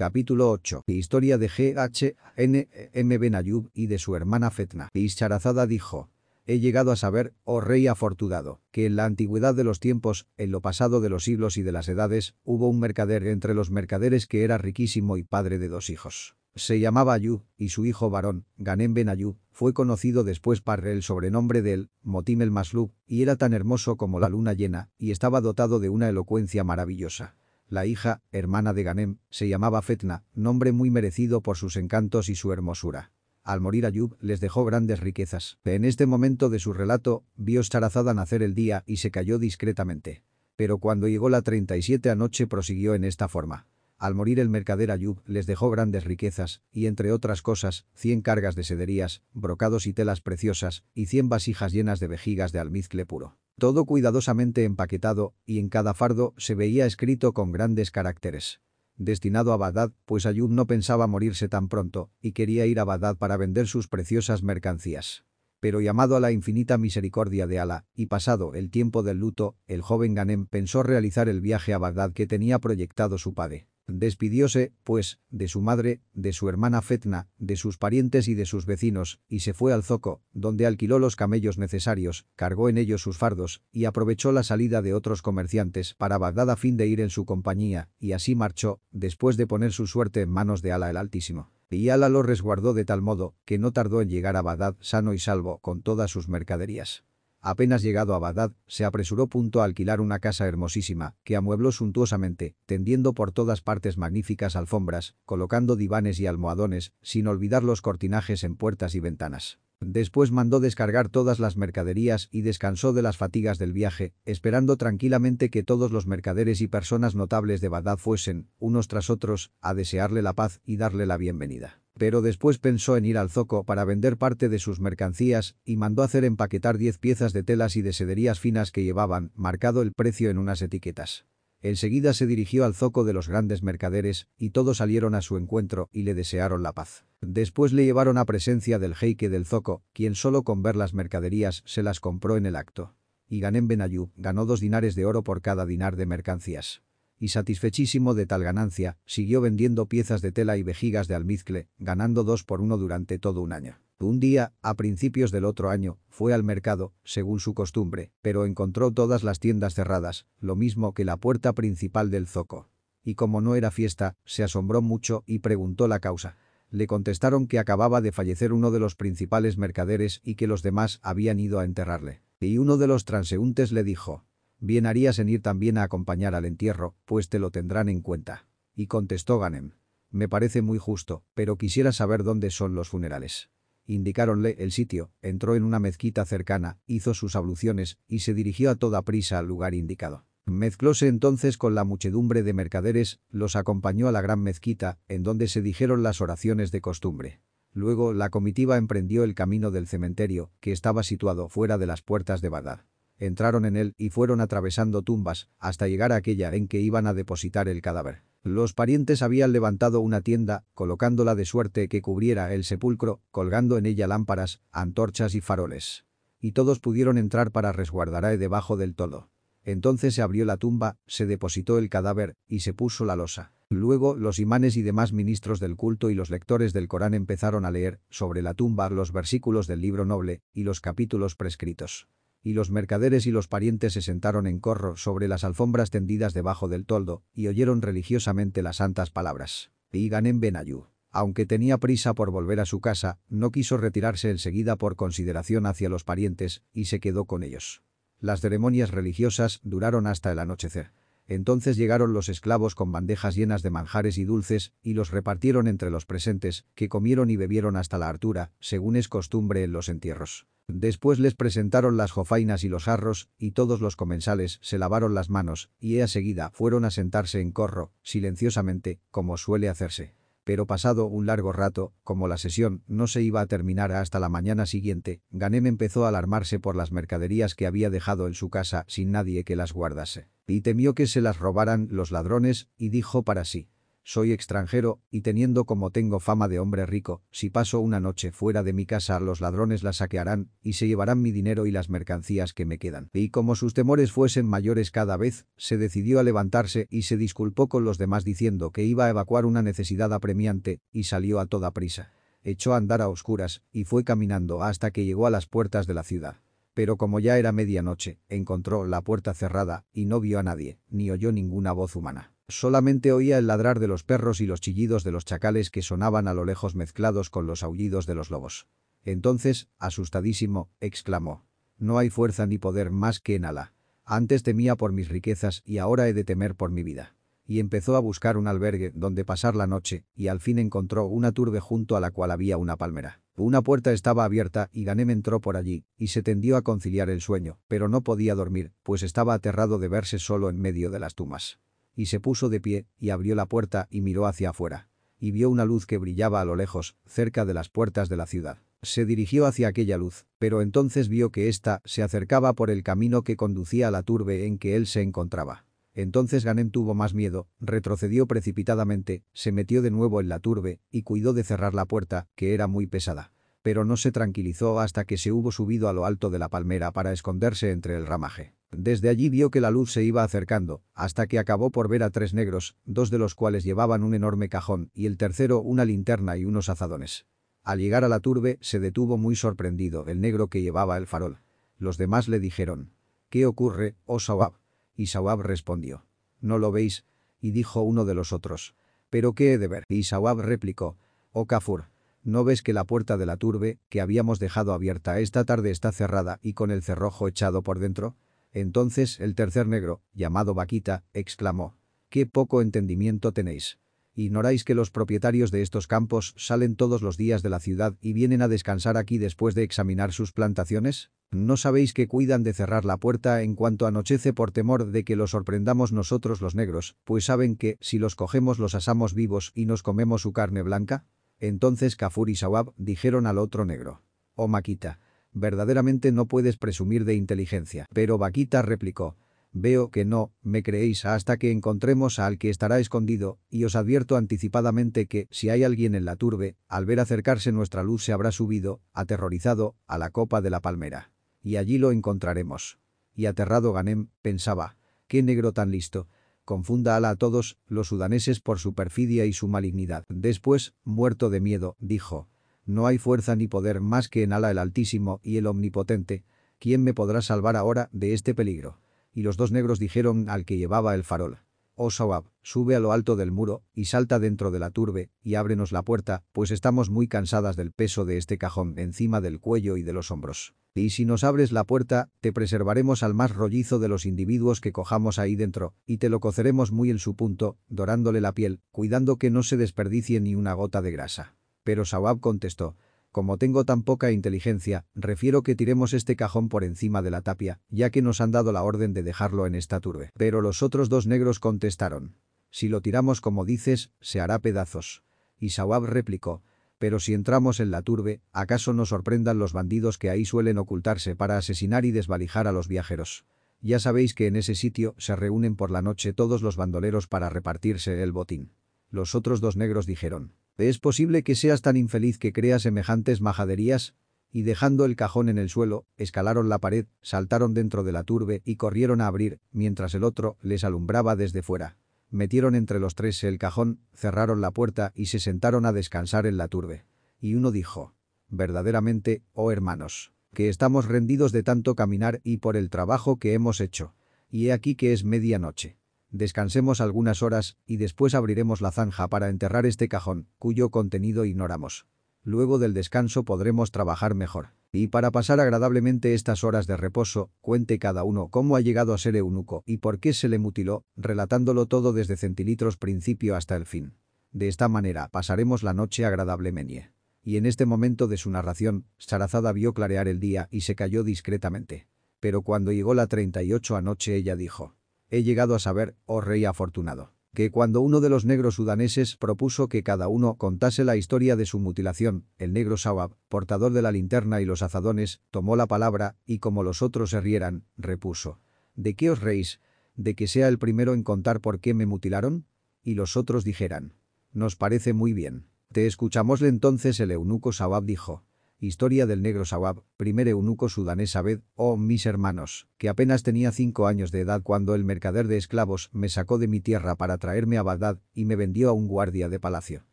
Capítulo 8. Historia de G.H. N. M. Ben Ayub y de su hermana Fetna. Ischarazada dijo. He llegado a saber, oh rey afortunado, que en la antigüedad de los tiempos, en lo pasado de los siglos y de las edades, hubo un mercader entre los mercaderes que era riquísimo y padre de dos hijos. Se llamaba Ayub, y su hijo varón, Ganem Ben Ayub, fue conocido después por el sobrenombre de él, Motim el Maslub, y era tan hermoso como la luna llena, y estaba dotado de una elocuencia maravillosa. La hija, hermana de Ganem, se llamaba Fetna, nombre muy merecido por sus encantos y su hermosura. Al morir Ayub, les dejó grandes riquezas. En este momento de su relato, vio Charazada nacer el día y se cayó discretamente. Pero cuando llegó la 37 anoche prosiguió en esta forma. Al morir el mercader Ayub, les dejó grandes riquezas, y entre otras cosas, cien cargas de sederías, brocados y telas preciosas, y cien vasijas llenas de vejigas de almizcle puro todo cuidadosamente empaquetado, y en cada fardo se veía escrito con grandes caracteres. Destinado a Bagdad, pues Ayub no pensaba morirse tan pronto, y quería ir a Bagdad para vender sus preciosas mercancías. Pero llamado a la infinita misericordia de Alá, y pasado el tiempo del luto, el joven Ganem pensó realizar el viaje a Bagdad que tenía proyectado su padre. Despidióse, pues, de su madre, de su hermana Fetna, de sus parientes y de sus vecinos, y se fue al zoco, donde alquiló los camellos necesarios, cargó en ellos sus fardos, y aprovechó la salida de otros comerciantes para Bagdad a fin de ir en su compañía, y así marchó, después de poner su suerte en manos de Alá el Altísimo. Y Alá lo resguardó de tal modo, que no tardó en llegar a Bagdad sano y salvo con todas sus mercaderías. Apenas llegado a Bagdad, se apresuró punto a alquilar una casa hermosísima, que amuebló suntuosamente, tendiendo por todas partes magníficas alfombras, colocando divanes y almohadones, sin olvidar los cortinajes en puertas y ventanas. Después mandó descargar todas las mercaderías y descansó de las fatigas del viaje, esperando tranquilamente que todos los mercaderes y personas notables de Bagdad fuesen, unos tras otros, a desearle la paz y darle la bienvenida. Pero después pensó en ir al zoco para vender parte de sus mercancías y mandó hacer empaquetar diez piezas de telas y de sederías finas que llevaban, marcado el precio en unas etiquetas. Enseguida se dirigió al zoco de los grandes mercaderes, y todos salieron a su encuentro y le desearon la paz. Después le llevaron a presencia del jeique del zoco, quien solo con ver las mercaderías se las compró en el acto. Y Ganem Benayú ganó dos dinares de oro por cada dinar de mercancías. Y satisfechísimo de tal ganancia, siguió vendiendo piezas de tela y vejigas de almizcle, ganando dos por uno durante todo un año. Un día, a principios del otro año, fue al mercado, según su costumbre, pero encontró todas las tiendas cerradas, lo mismo que la puerta principal del zoco. Y como no era fiesta, se asombró mucho y preguntó la causa. Le contestaron que acababa de fallecer uno de los principales mercaderes y que los demás habían ido a enterrarle. Y uno de los transeúntes le dijo, «Bien harías en ir también a acompañar al entierro, pues te lo tendrán en cuenta». Y contestó Ganem, «Me parece muy justo, pero quisiera saber dónde son los funerales». Indicáronle el sitio, entró en una mezquita cercana, hizo sus abluciones y se dirigió a toda prisa al lugar indicado. Mezclóse entonces con la muchedumbre de mercaderes, los acompañó a la gran mezquita, en donde se dijeron las oraciones de costumbre. Luego la comitiva emprendió el camino del cementerio, que estaba situado fuera de las puertas de Bagdad. Entraron en él y fueron atravesando tumbas, hasta llegar a aquella en que iban a depositar el cadáver. Los parientes habían levantado una tienda, colocándola de suerte que cubriera el sepulcro, colgando en ella lámparas, antorchas y faroles. Y todos pudieron entrar para resguardará debajo del todo. Entonces se abrió la tumba, se depositó el cadáver y se puso la losa. Luego los imanes y demás ministros del culto y los lectores del Corán empezaron a leer sobre la tumba los versículos del libro noble y los capítulos prescritos y los mercaderes y los parientes se sentaron en corro sobre las alfombras tendidas debajo del toldo y oyeron religiosamente las santas palabras. Y Ganem Benayú, aunque tenía prisa por volver a su casa, no quiso retirarse enseguida por consideración hacia los parientes y se quedó con ellos. Las ceremonias religiosas duraron hasta el anochecer. Entonces llegaron los esclavos con bandejas llenas de manjares y dulces y los repartieron entre los presentes, que comieron y bebieron hasta la hartura, según es costumbre en los entierros. Después les presentaron las jofainas y los jarros, y todos los comensales se lavaron las manos, y ella seguida fueron a sentarse en corro, silenciosamente, como suele hacerse. Pero pasado un largo rato, como la sesión no se iba a terminar hasta la mañana siguiente, Ganem empezó a alarmarse por las mercaderías que había dejado en su casa sin nadie que las guardase. Y temió que se las robaran los ladrones, y dijo para sí. Soy extranjero, y teniendo como tengo fama de hombre rico, si paso una noche fuera de mi casa los ladrones la saquearán, y se llevarán mi dinero y las mercancías que me quedan. Y como sus temores fuesen mayores cada vez, se decidió a levantarse y se disculpó con los demás diciendo que iba a evacuar una necesidad apremiante, y salió a toda prisa. Echó a andar a oscuras, y fue caminando hasta que llegó a las puertas de la ciudad. Pero como ya era medianoche, encontró la puerta cerrada, y no vio a nadie, ni oyó ninguna voz humana. Solamente oía el ladrar de los perros y los chillidos de los chacales que sonaban a lo lejos mezclados con los aullidos de los lobos. Entonces, asustadísimo, exclamó. No hay fuerza ni poder más que en Alá. Antes temía por mis riquezas y ahora he de temer por mi vida. Y empezó a buscar un albergue donde pasar la noche, y al fin encontró una turbe junto a la cual había una palmera. Una puerta estaba abierta y Ganem entró por allí, y se tendió a conciliar el sueño, pero no podía dormir, pues estaba aterrado de verse solo en medio de las tumas y se puso de pie, y abrió la puerta y miró hacia afuera. Y vio una luz que brillaba a lo lejos, cerca de las puertas de la ciudad. Se dirigió hacia aquella luz, pero entonces vio que ésta se acercaba por el camino que conducía a la turbe en que él se encontraba. Entonces Ganem tuvo más miedo, retrocedió precipitadamente, se metió de nuevo en la turbe y cuidó de cerrar la puerta, que era muy pesada. Pero no se tranquilizó hasta que se hubo subido a lo alto de la palmera para esconderse entre el ramaje. Desde allí vio que la luz se iba acercando, hasta que acabó por ver a tres negros, dos de los cuales llevaban un enorme cajón y el tercero una linterna y unos azadones. Al llegar a la turbe, se detuvo muy sorprendido el negro que llevaba el farol. Los demás le dijeron, «¿Qué ocurre, oh Sawab?» Y Sawab respondió, «¿No lo veis?» Y dijo uno de los otros, «¿Pero qué he de ver?» Y Sawab replicó, «Oh Kafur, ¿no ves que la puerta de la turbe, que habíamos dejado abierta esta tarde está cerrada y con el cerrojo echado por dentro?» Entonces el tercer negro, llamado Vaquita, exclamó, «¡Qué poco entendimiento tenéis! ¿Ignoráis que los propietarios de estos campos salen todos los días de la ciudad y vienen a descansar aquí después de examinar sus plantaciones? ¿No sabéis que cuidan de cerrar la puerta en cuanto anochece por temor de que los sorprendamos nosotros los negros, pues saben que, si los cogemos los asamos vivos y nos comemos su carne blanca? Entonces Kafur y Sawab dijeron al otro negro, «Oh Maquita, verdaderamente no puedes presumir de inteligencia. Pero Vaquita replicó, Veo que no, me creéis hasta que encontremos al que estará escondido, y os advierto anticipadamente que, si hay alguien en la turbe, al ver acercarse nuestra luz se habrá subido, aterrorizado, a la copa de la palmera. Y allí lo encontraremos. Y aterrado Ganem, pensaba, qué negro tan listo. Confunda ala a todos, los sudaneses por su perfidia y su malignidad. Después, muerto de miedo, dijo, no hay fuerza ni poder más que en Ala el Altísimo y el Omnipotente. ¿Quién me podrá salvar ahora de este peligro? Y los dos negros dijeron al que llevaba el farol. Oh Sawab, sube a lo alto del muro y salta dentro de la turbe y ábrenos la puerta, pues estamos muy cansadas del peso de este cajón encima del cuello y de los hombros. Y si nos abres la puerta, te preservaremos al más rollizo de los individuos que cojamos ahí dentro, y te lo coceremos muy en su punto, dorándole la piel, cuidando que no se desperdicie ni una gota de grasa. Pero Sawab contestó, como tengo tan poca inteligencia, refiero que tiremos este cajón por encima de la tapia, ya que nos han dado la orden de dejarlo en esta turbe. Pero los otros dos negros contestaron, si lo tiramos como dices, se hará pedazos. Y Sawab replicó, pero si entramos en la turbe, ¿acaso nos sorprendan los bandidos que ahí suelen ocultarse para asesinar y desvalijar a los viajeros? Ya sabéis que en ese sitio se reúnen por la noche todos los bandoleros para repartirse el botín. Los otros dos negros dijeron, ¿Es posible que seas tan infeliz que creas semejantes majaderías? Y dejando el cajón en el suelo, escalaron la pared, saltaron dentro de la turbe y corrieron a abrir, mientras el otro les alumbraba desde fuera. Metieron entre los tres el cajón, cerraron la puerta y se sentaron a descansar en la turbe. Y uno dijo, verdaderamente, oh hermanos, que estamos rendidos de tanto caminar y por el trabajo que hemos hecho. Y he aquí que es medianoche. Descansemos algunas horas y después abriremos la zanja para enterrar este cajón, cuyo contenido ignoramos. Luego del descanso podremos trabajar mejor. Y para pasar agradablemente estas horas de reposo, cuente cada uno cómo ha llegado a ser eunuco y por qué se le mutiló, relatándolo todo desde centilitros principio hasta el fin. De esta manera pasaremos la noche agradablemente. Y en este momento de su narración, Sarazada vio clarear el día y se cayó discretamente. Pero cuando llegó la 38 anoche ella dijo, He llegado a saber, oh rey afortunado, que cuando uno de los negros sudaneses propuso que cada uno contase la historia de su mutilación, el negro Sawab, portador de la linterna y los azadones, tomó la palabra y como los otros se rieran, repuso. ¿De qué os reís? ¿De que sea el primero en contar por qué me mutilaron? Y los otros dijeran. Nos parece muy bien. Te escuchamosle entonces el eunuco Sawab dijo. Historia del negro Sawab, primer eunuco sudanés Abed, oh mis hermanos, que apenas tenía cinco años de edad cuando el mercader de esclavos me sacó de mi tierra para traerme a Bagdad y me vendió a un guardia de palacio.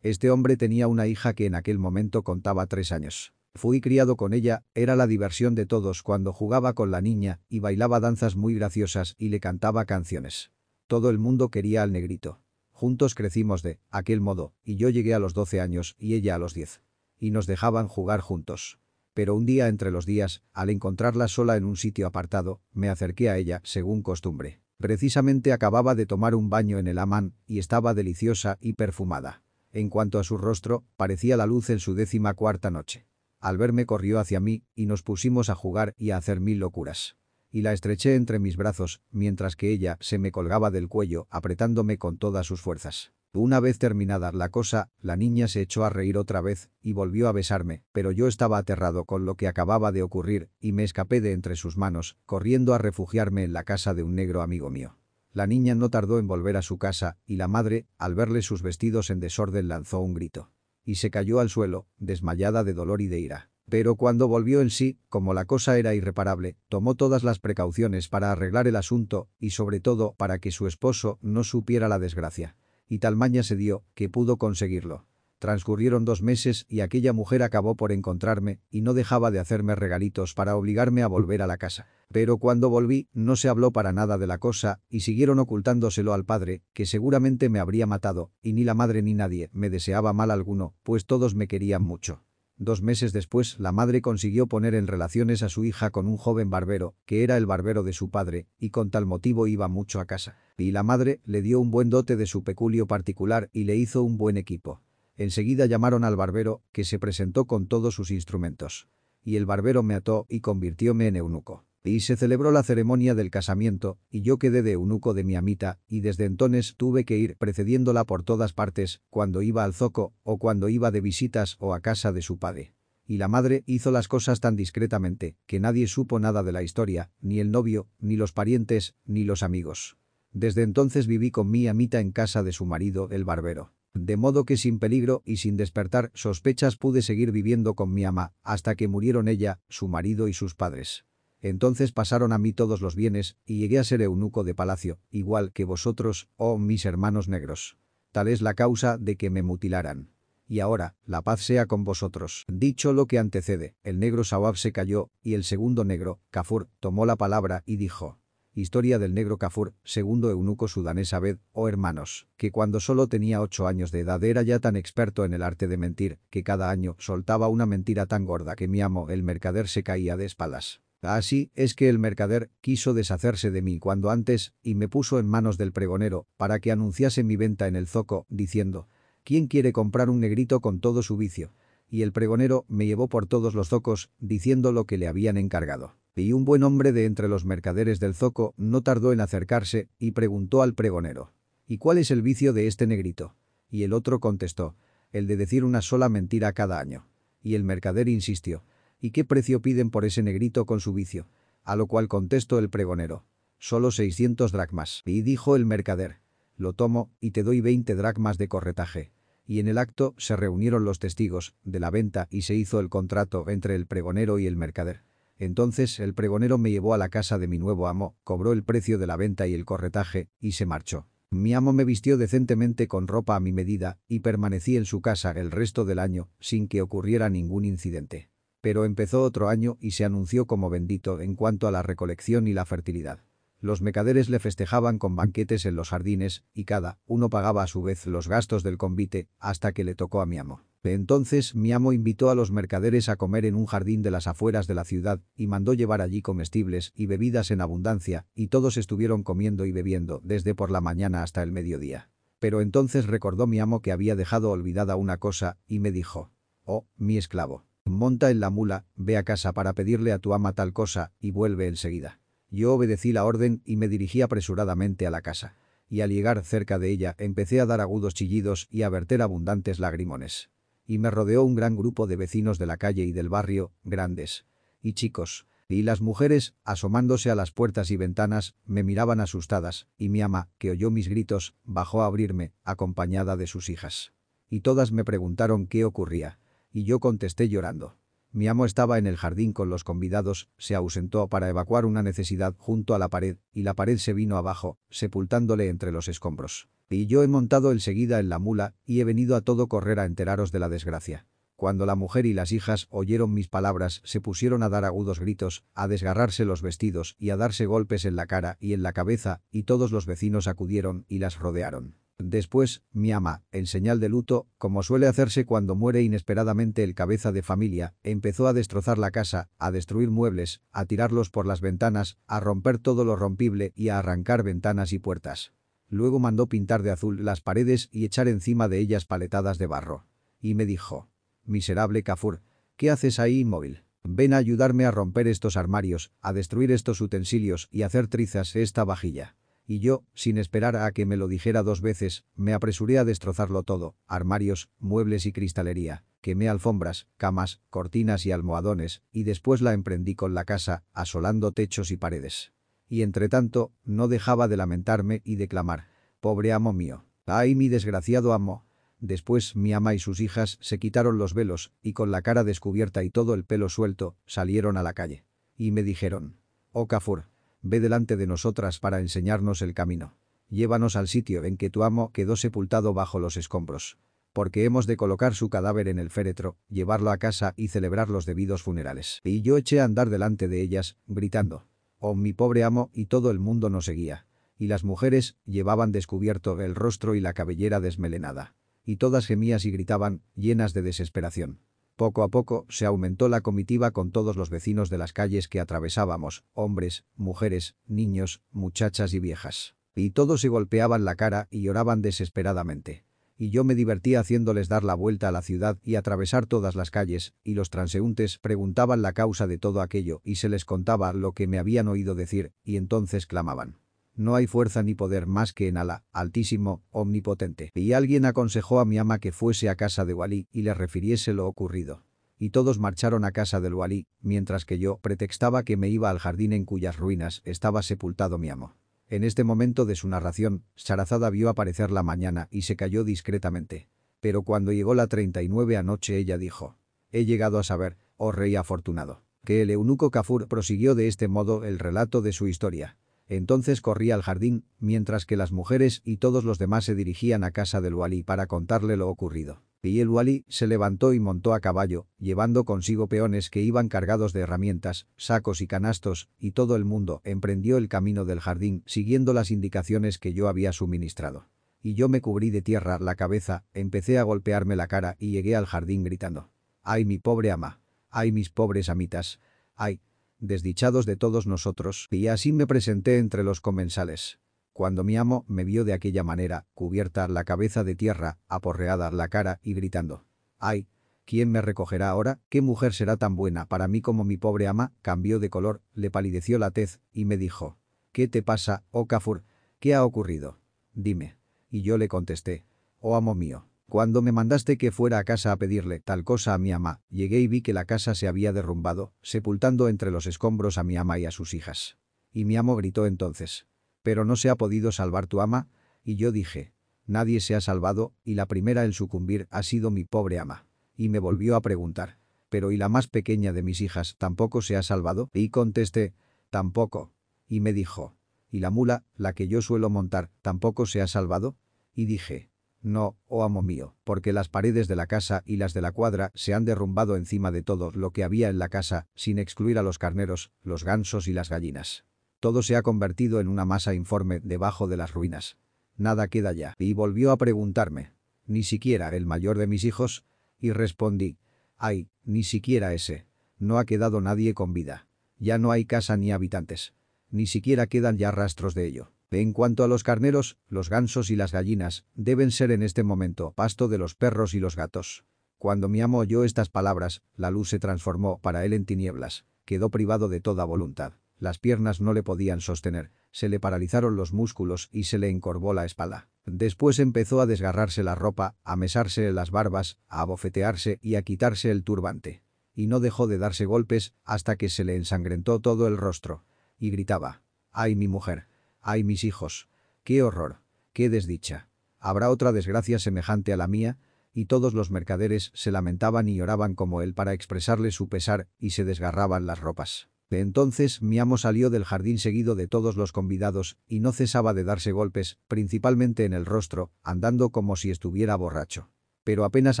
Este hombre tenía una hija que en aquel momento contaba tres años. Fui criado con ella, era la diversión de todos cuando jugaba con la niña y bailaba danzas muy graciosas y le cantaba canciones. Todo el mundo quería al negrito. Juntos crecimos de aquel modo, y yo llegué a los doce años y ella a los diez y nos dejaban jugar juntos. Pero un día entre los días, al encontrarla sola en un sitio apartado, me acerqué a ella, según costumbre. Precisamente acababa de tomar un baño en el amán y estaba deliciosa y perfumada. En cuanto a su rostro, parecía la luz en su décima cuarta noche. Al verme corrió hacia mí y nos pusimos a jugar y a hacer mil locuras. Y la estreché entre mis brazos, mientras que ella se me colgaba del cuello apretándome con todas sus fuerzas. Una vez terminada la cosa, la niña se echó a reír otra vez y volvió a besarme, pero yo estaba aterrado con lo que acababa de ocurrir y me escapé de entre sus manos, corriendo a refugiarme en la casa de un negro amigo mío. La niña no tardó en volver a su casa y la madre, al verle sus vestidos en desorden lanzó un grito. Y se cayó al suelo, desmayada de dolor y de ira. Pero cuando volvió en sí, como la cosa era irreparable, tomó todas las precauciones para arreglar el asunto y sobre todo para que su esposo no supiera la desgracia y tal maña se dio que pudo conseguirlo. Transcurrieron dos meses y aquella mujer acabó por encontrarme y no dejaba de hacerme regalitos para obligarme a volver a la casa. Pero cuando volví no se habló para nada de la cosa y siguieron ocultándoselo al padre, que seguramente me habría matado, y ni la madre ni nadie me deseaba mal alguno, pues todos me querían mucho. Dos meses después, la madre consiguió poner en relaciones a su hija con un joven barbero, que era el barbero de su padre, y con tal motivo iba mucho a casa. Y la madre le dio un buen dote de su peculio particular y le hizo un buen equipo. Enseguida llamaron al barbero, que se presentó con todos sus instrumentos. Y el barbero me ató y convirtióme en eunuco. Y se celebró la ceremonia del casamiento, y yo quedé de eunuco de mi amita, y desde entonces tuve que ir precediéndola por todas partes, cuando iba al zoco, o cuando iba de visitas o a casa de su padre. Y la madre hizo las cosas tan discretamente, que nadie supo nada de la historia, ni el novio, ni los parientes, ni los amigos. Desde entonces viví con mi amita en casa de su marido, el barbero. De modo que sin peligro y sin despertar sospechas pude seguir viviendo con mi ama, hasta que murieron ella, su marido y sus padres. Entonces pasaron a mí todos los bienes, y llegué a ser eunuco de palacio, igual que vosotros, oh mis hermanos negros. Tal es la causa de que me mutilaran. Y ahora, la paz sea con vosotros. Dicho lo que antecede, el negro Sawab se cayó, y el segundo negro, Kafur, tomó la palabra y dijo. Historia del negro Kafur, segundo eunuco sudanés Abed, oh hermanos, que cuando solo tenía ocho años de edad era ya tan experto en el arte de mentir, que cada año soltaba una mentira tan gorda que mi amo, el mercader, se caía de espaldas. Así es que el mercader quiso deshacerse de mí cuando antes y me puso en manos del pregonero para que anunciase mi venta en el zoco, diciendo, ¿quién quiere comprar un negrito con todo su vicio? Y el pregonero me llevó por todos los zocos, diciendo lo que le habían encargado. Y un buen hombre de entre los mercaderes del zoco no tardó en acercarse y preguntó al pregonero, ¿y cuál es el vicio de este negrito? Y el otro contestó, el de decir una sola mentira cada año. Y el mercader insistió, ¿Y qué precio piden por ese negrito con su vicio? A lo cual contestó el pregonero. Solo 600 dracmas. Y dijo el mercader. Lo tomo y te doy 20 dracmas de corretaje. Y en el acto se reunieron los testigos de la venta y se hizo el contrato entre el pregonero y el mercader. Entonces el pregonero me llevó a la casa de mi nuevo amo, cobró el precio de la venta y el corretaje, y se marchó. Mi amo me vistió decentemente con ropa a mi medida y permanecí en su casa el resto del año sin que ocurriera ningún incidente. Pero empezó otro año y se anunció como bendito en cuanto a la recolección y la fertilidad. Los mercaderes le festejaban con banquetes en los jardines, y cada uno pagaba a su vez los gastos del convite, hasta que le tocó a mi amo. Entonces mi amo invitó a los mercaderes a comer en un jardín de las afueras de la ciudad y mandó llevar allí comestibles y bebidas en abundancia, y todos estuvieron comiendo y bebiendo desde por la mañana hasta el mediodía. Pero entonces recordó mi amo que había dejado olvidada una cosa, y me dijo, «Oh, mi esclavo, Monta en la mula, ve a casa para pedirle a tu ama tal cosa y vuelve enseguida. Yo obedecí la orden y me dirigí apresuradamente a la casa. Y al llegar cerca de ella empecé a dar agudos chillidos y a verter abundantes lagrimones. Y me rodeó un gran grupo de vecinos de la calle y del barrio, grandes y chicos, Y las mujeres, asomándose a las puertas y ventanas, me miraban asustadas, y mi ama, que oyó mis gritos, bajó a abrirme, acompañada de sus hijas. Y todas me preguntaron qué ocurría. Y yo contesté llorando. Mi amo estaba en el jardín con los convidados, se ausentó para evacuar una necesidad junto a la pared, y la pared se vino abajo, sepultándole entre los escombros. Y yo he montado enseguida en la mula, y he venido a todo correr a enteraros de la desgracia. Cuando la mujer y las hijas oyeron mis palabras, se pusieron a dar agudos gritos, a desgarrarse los vestidos y a darse golpes en la cara y en la cabeza, y todos los vecinos acudieron y las rodearon. Después, mi ama, en señal de luto, como suele hacerse cuando muere inesperadamente el cabeza de familia, empezó a destrozar la casa, a destruir muebles, a tirarlos por las ventanas, a romper todo lo rompible y a arrancar ventanas y puertas. Luego mandó pintar de azul las paredes y echar encima de ellas paletadas de barro. Y me dijo, miserable Kafur, ¿qué haces ahí inmóvil? Ven a ayudarme a romper estos armarios, a destruir estos utensilios y hacer trizas esta vajilla y yo, sin esperar a que me lo dijera dos veces, me apresuré a destrozarlo todo, armarios, muebles y cristalería, quemé alfombras, camas, cortinas y almohadones, y después la emprendí con la casa, asolando techos y paredes. Y entretanto, no dejaba de lamentarme y de clamar, pobre amo mío, ay mi desgraciado amo. Después mi ama y sus hijas se quitaron los velos, y con la cara descubierta y todo el pelo suelto, salieron a la calle. Y me dijeron, oh Kafur, ve delante de nosotras para enseñarnos el camino. Llévanos al sitio en que tu amo quedó sepultado bajo los escombros. Porque hemos de colocar su cadáver en el féretro, llevarlo a casa y celebrar los debidos funerales. Y yo eché a andar delante de ellas, gritando. Oh mi pobre amo y todo el mundo nos seguía. Y las mujeres llevaban descubierto el rostro y la cabellera desmelenada. Y todas gemías y gritaban, llenas de desesperación. Poco a poco se aumentó la comitiva con todos los vecinos de las calles que atravesábamos, hombres, mujeres, niños, muchachas y viejas. Y todos se golpeaban la cara y lloraban desesperadamente. Y yo me divertía haciéndoles dar la vuelta a la ciudad y atravesar todas las calles, y los transeúntes preguntaban la causa de todo aquello y se les contaba lo que me habían oído decir, y entonces clamaban. No hay fuerza ni poder más que en Alá, altísimo, omnipotente. Y alguien aconsejó a mi ama que fuese a casa de Walí y le refiriese lo ocurrido. Y todos marcharon a casa del Walí, mientras que yo pretextaba que me iba al jardín en cuyas ruinas estaba sepultado mi amo. En este momento de su narración, Sarazada vio aparecer la mañana y se cayó discretamente. Pero cuando llegó la 39 anoche ella dijo, «He llegado a saber, oh rey afortunado, que el eunuco Kafur prosiguió de este modo el relato de su historia. Entonces corría al jardín, mientras que las mujeres y todos los demás se dirigían a casa del Walí para contarle lo ocurrido. Y el Walí se levantó y montó a caballo, llevando consigo peones que iban cargados de herramientas, sacos y canastos, y todo el mundo emprendió el camino del jardín siguiendo las indicaciones que yo había suministrado. Y yo me cubrí de tierra la cabeza, empecé a golpearme la cara y llegué al jardín gritando. ¡Ay mi pobre ama! ¡Ay mis pobres amitas! ¡Ay! Desdichados de todos nosotros, y así me presenté entre los comensales. Cuando mi amo me vio de aquella manera, cubierta la cabeza de tierra, aporreada la cara y gritando. ¡Ay! ¿Quién me recogerá ahora? ¿Qué mujer será tan buena para mí como mi pobre ama? Cambió de color, le palideció la tez, y me dijo. ¿Qué te pasa, oh Kafur? ¿Qué ha ocurrido? Dime. Y yo le contesté. Oh amo mío, cuando me mandaste que fuera a casa a pedirle tal cosa a mi ama, llegué y vi que la casa se había derrumbado, sepultando entre los escombros a mi ama y a sus hijas. Y mi amo gritó entonces, ¿pero no se ha podido salvar tu ama? Y yo dije, nadie se ha salvado, y la primera en sucumbir ha sido mi pobre ama. Y me volvió a preguntar, ¿pero y la más pequeña de mis hijas tampoco se ha salvado? Y contesté, tampoco. Y me dijo, ¿y la mula, la que yo suelo montar, tampoco se ha salvado? Y dije, no, oh amo mío, porque las paredes de la casa y las de la cuadra se han derrumbado encima de todo lo que había en la casa, sin excluir a los carneros, los gansos y las gallinas. Todo se ha convertido en una masa informe debajo de las ruinas. Nada queda ya. Y volvió a preguntarme. ¿Ni siquiera el mayor de mis hijos? Y respondí. Ay, ni siquiera ese. No ha quedado nadie con vida. Ya no hay casa ni habitantes. Ni siquiera quedan ya rastros de ello. En cuanto a los carneros, los gansos y las gallinas, deben ser en este momento pasto de los perros y los gatos. Cuando mi amo oyó estas palabras, la luz se transformó para él en tinieblas. Quedó privado de toda voluntad. Las piernas no le podían sostener, se le paralizaron los músculos y se le encorvó la espalda. Después empezó a desgarrarse la ropa, a mesarse las barbas, a abofetearse y a quitarse el turbante. y no dejó de darse golpes hasta que se le ensangrentó todo el rostro. Y gritaba, ¡ay mi mujer! ¡Ay mis hijos! ¡Qué horror! ¡Qué desdicha! ¿Habrá otra desgracia semejante a la mía? Y todos los mercaderes se lamentaban y lloraban como él para expresarle su pesar y se desgarraban las ropas. De entonces mi amo salió del jardín seguido de todos los convidados y no cesaba de darse golpes, principalmente en el rostro, andando como si estuviera borracho pero apenas